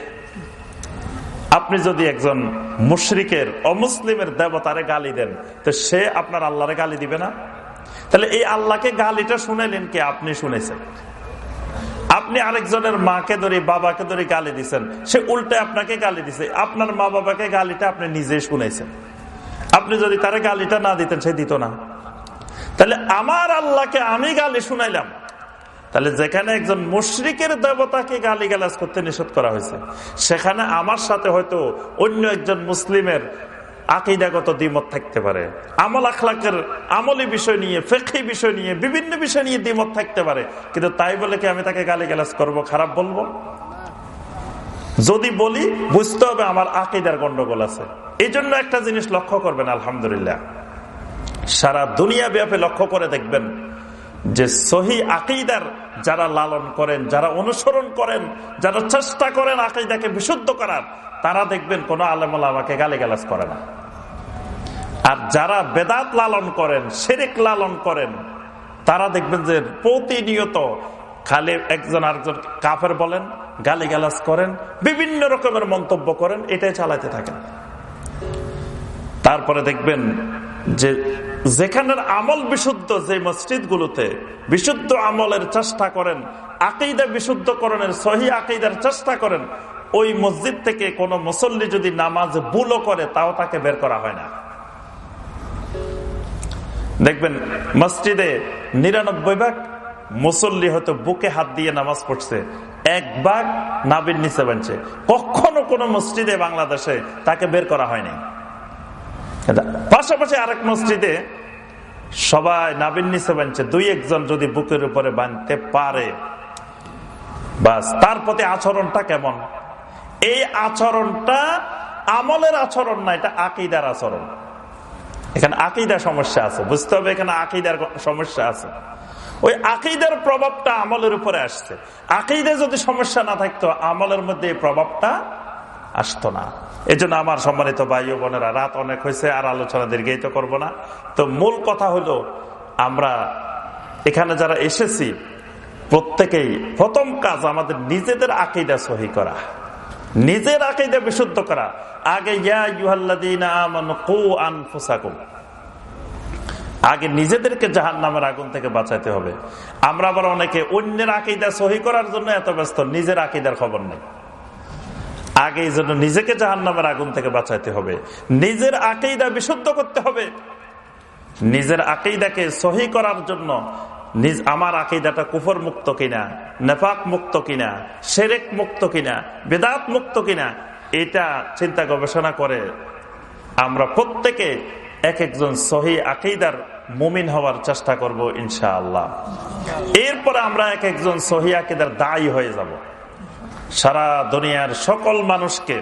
আপনি যদি একজন মুশরিকের, অমুসলিমের দেবতারে গালি দেন, তো সে আপনার আল্লাহরে গালি দিবে না? তাহলে এই আল্লাহকে গালিটা শুনেলেন কে? আপনি শুনেছেন। আপনি আরেকজনের মাকে ধরে, বাবাকে ধরে গালি দিচ্ছেন সে উল্টে আপনাকে গালি দিছে। আপনার মা বাবাকে গালিটা আপনি নিজে শুনেছেন। আপনি যদি তারে গালিটা না দিতেন, সে দিত না। তাহলে আমার আল্লাহকে আমি গালি শুনাইলাম। তাহলে যেখানে একজন মুশ্রিকের দেবতাকে গালি গালাজ করতে নিষেধ করা হয়েছে, সেখানে আমার সাথে হয়তো অন্য একজন মুসলিমের আকিদাগত দ্বিমত থাকতে পারে। আমল আখলাকের আমলি বিষয় নিয়ে ফেকি বিষয় নিয়ে, বিভিন্ন বিষয় নিয়ে দ্বিমত থাকতে পারে। কিন্তু তাই বলে কি আমি তাকে গালি গালাজ করব, খারাপ বলব? যদি বলি, বুঝতে হবে আমার আকিদার গন্ডগোল আছে। এই জন্য একটা জিনিস লক্ষ্য করবেন, আলহামদুলিল্লাহ। সারা দুনিয়া ব্যাপে লক্ষ্য করে দেখবেন যে সহি আকিদার যারা লালন করেন, যারা অনুসরণ করেন, যারা চেষ্টা করেন আকিদাকে বিশুদ্ধ করার, তারা দেখবেন কোন আলেমুল্লা আমাকে গালি গালাজ করে না। আর যারা বেদাত লালন করেন, শেরেক লালন করেন, তারা দেখবেন যে প্রতিনিয়ত খালি একজন আরেকজন কাফের বলেন গালি গালাজ করেন, বিভিন্ন রকমের মন্তব্য করেন, এটাই চালাতে থাকেন। তারপরে দেখবেন যে যেখানের আমল বিশুদ্ধ যে মসজিদ গুলোতে বিশুদ্ধ আমলের চেষ্টা করেন আকেইদা বিশুদ্ধকরণের সহি আকেইদার চেষ্টা করেন, ওই মসজিদ থেকে কোন মুসল্লি যদি নামাজ বুলো করে, তাও তাকে বের করা হয় না। দেখবেন মসজিদে নিরানব্বই ভাগ মুসল্লি হয়তো বুকে হাত দিয়ে নামাজ পড়ছে, এক ভাগ নাবির নিচে বানছে কখনো কোন মসজিদে বাংলাদেশে তাকে বের করা হয়নি। পাশাপাশি আরেক মসজিদে সবাই নাবিন নিচে বানছে দুই একজন যদি বুকের উপরে বানতে পারে, বাস, তার প্রতি আচরণটা কেমন? এই আচরণটা আমলের আচরণ না, এটা আকিদার আচরণ। এখানে আকিদার সমস্যা আছে, বুঝতে হবে এখানে আকিদার সমস্যা আছে। ওই আকিদার প্রভাবটা আমলের উপরে আসছে। আকিদে যদি সমস্যা না থাকতো, আমলের মধ্যে এই প্রভাবটা আসতো না। এই জন্য আমার সম্মানিত ভাই বোনেরা, রাত অনেক হয়েছে, আর আলোচনা দীর্ঘায়িত করব না। তো মূল কথা হলো, আমরা এখানে যারা এসেছি, প্রত্যেকেই প্রথম কাজ আমাদের নিজেদের আকিদা সহি করা। নিজের আকিদা বিশুদ্ধ করা। আগে আগে নিজেদেরকে জাহান নামের আগুন থেকে বাঁচাইতে হবে। আমরা আবার অনেকে অন্যের আকিদা সহি করার জন্য এত ব্যস্ত, নিজের আকিদার খবর নেই। আগে এই জন্য নিজেকে জাহান নামের আগুন থেকে বাঁচাইতে হবে। নিজের আকেইদা বিশুদ্ধ করতে হবে। নিজের আকেইদাকে সহি করার জন্য নিজ আমার আকেইদাটা কুফর মুক্ত কিনা, নেফাক মুক্ত কিনা সেরেক মুক্ত কিনা, বেদাত মুক্ত কিনা, এটা চিন্তা গবেষণা করে আমরা প্রত্যেকে এক একজন সহি আকেইদার মুমিন হওয়ার চেষ্টা করব ইনশাআল্লাহ। এরপরে আমরা এক একজন সহি আকিদার দায়ী হয়ে যাব। সারা দুনিয়ার সকল মানুষকে,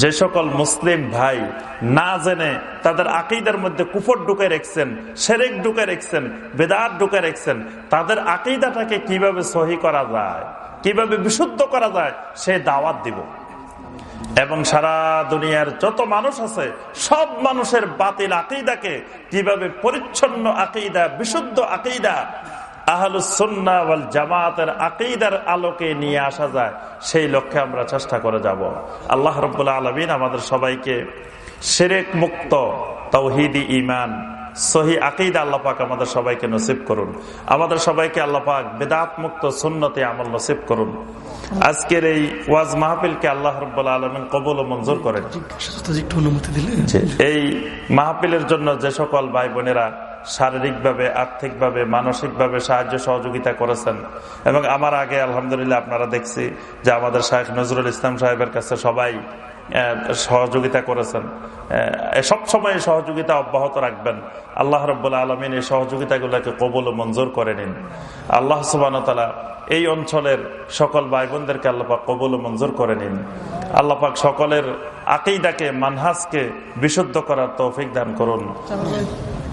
যে সকল মুসলিম ভাই না জেনে তাদের আকিদার মধ্যে কুফর ঢুকে রেখছেন, সেরেক ঢুকে রেখছেন বেদার ঢুকে রেখছেন, তাদের আকিদাটাকে কীভাবে সহি করা যায়, কীভাবে বিশুদ্ধ করা যায়, সে দাওয়াত দিব। এবং সারা দুনিয়ার যত মানুষ আছে, সব মানুষের বাতিল আকিদাকে কীভাবে পরিচ্ছন্ন আকিদা, বিশুদ্ধ আকিদা আহলুসন্না ওয়াল জামাতের আকিদার আলোকে নিয়ে আসা যায় সেই লক্ষ্যে আমরা চেষ্টা করে যাব। আল্লাহ রব্বুল্লা আলমিন আমাদের সবাইকে সেরেক মুক্ত তৌহিদি ইমান সহি আকিদা আল্লাপাক আমাদের সবাইকে নসিব করুন। আমাদের সবাইকে আল্লাপাক বেদাত মুক্ত সুন্নতে আমল নসিব করুন। আজকের এই ওয়াজ মাহফিলকে আল্লাহ রব্বুল্লা আলমিন কবল ও মঞ্জুর করেন। অনুমতি দিলে। এই মাহফিলের জন্য যে সকল ভাই বোনেরা শারীরিকভাবে, আর্থিকভাবে, মানসিকভাবে সাহায্য সহযোগিতা করেছেন। এবং আমার আগে, আলহামদুলিল্লাহ, আপনারা দেখছি যে আমাদের শাহেখ নজরুল ইসলাম সাহেবের কাছে সবাই সহযোগিতা করেছেন। সব সময় সহযোগিতা অব্যাহত রাখবেন। আল্লাহ রব্বুল্লা আলমিন এই সহযোগিতাগুলোকে কবল মঞ্জুর করে নিন। আল্লাহ সুবানতালা এই অঞ্চলের সকল ভাই বোনদেরকে আল্লাপাক কবল মঞ্জুর করে নিন। আল্লাপাক সকলের আকিদাকে, মানহাজকে বিশুদ্ধ করার তৌফিক দান করুন।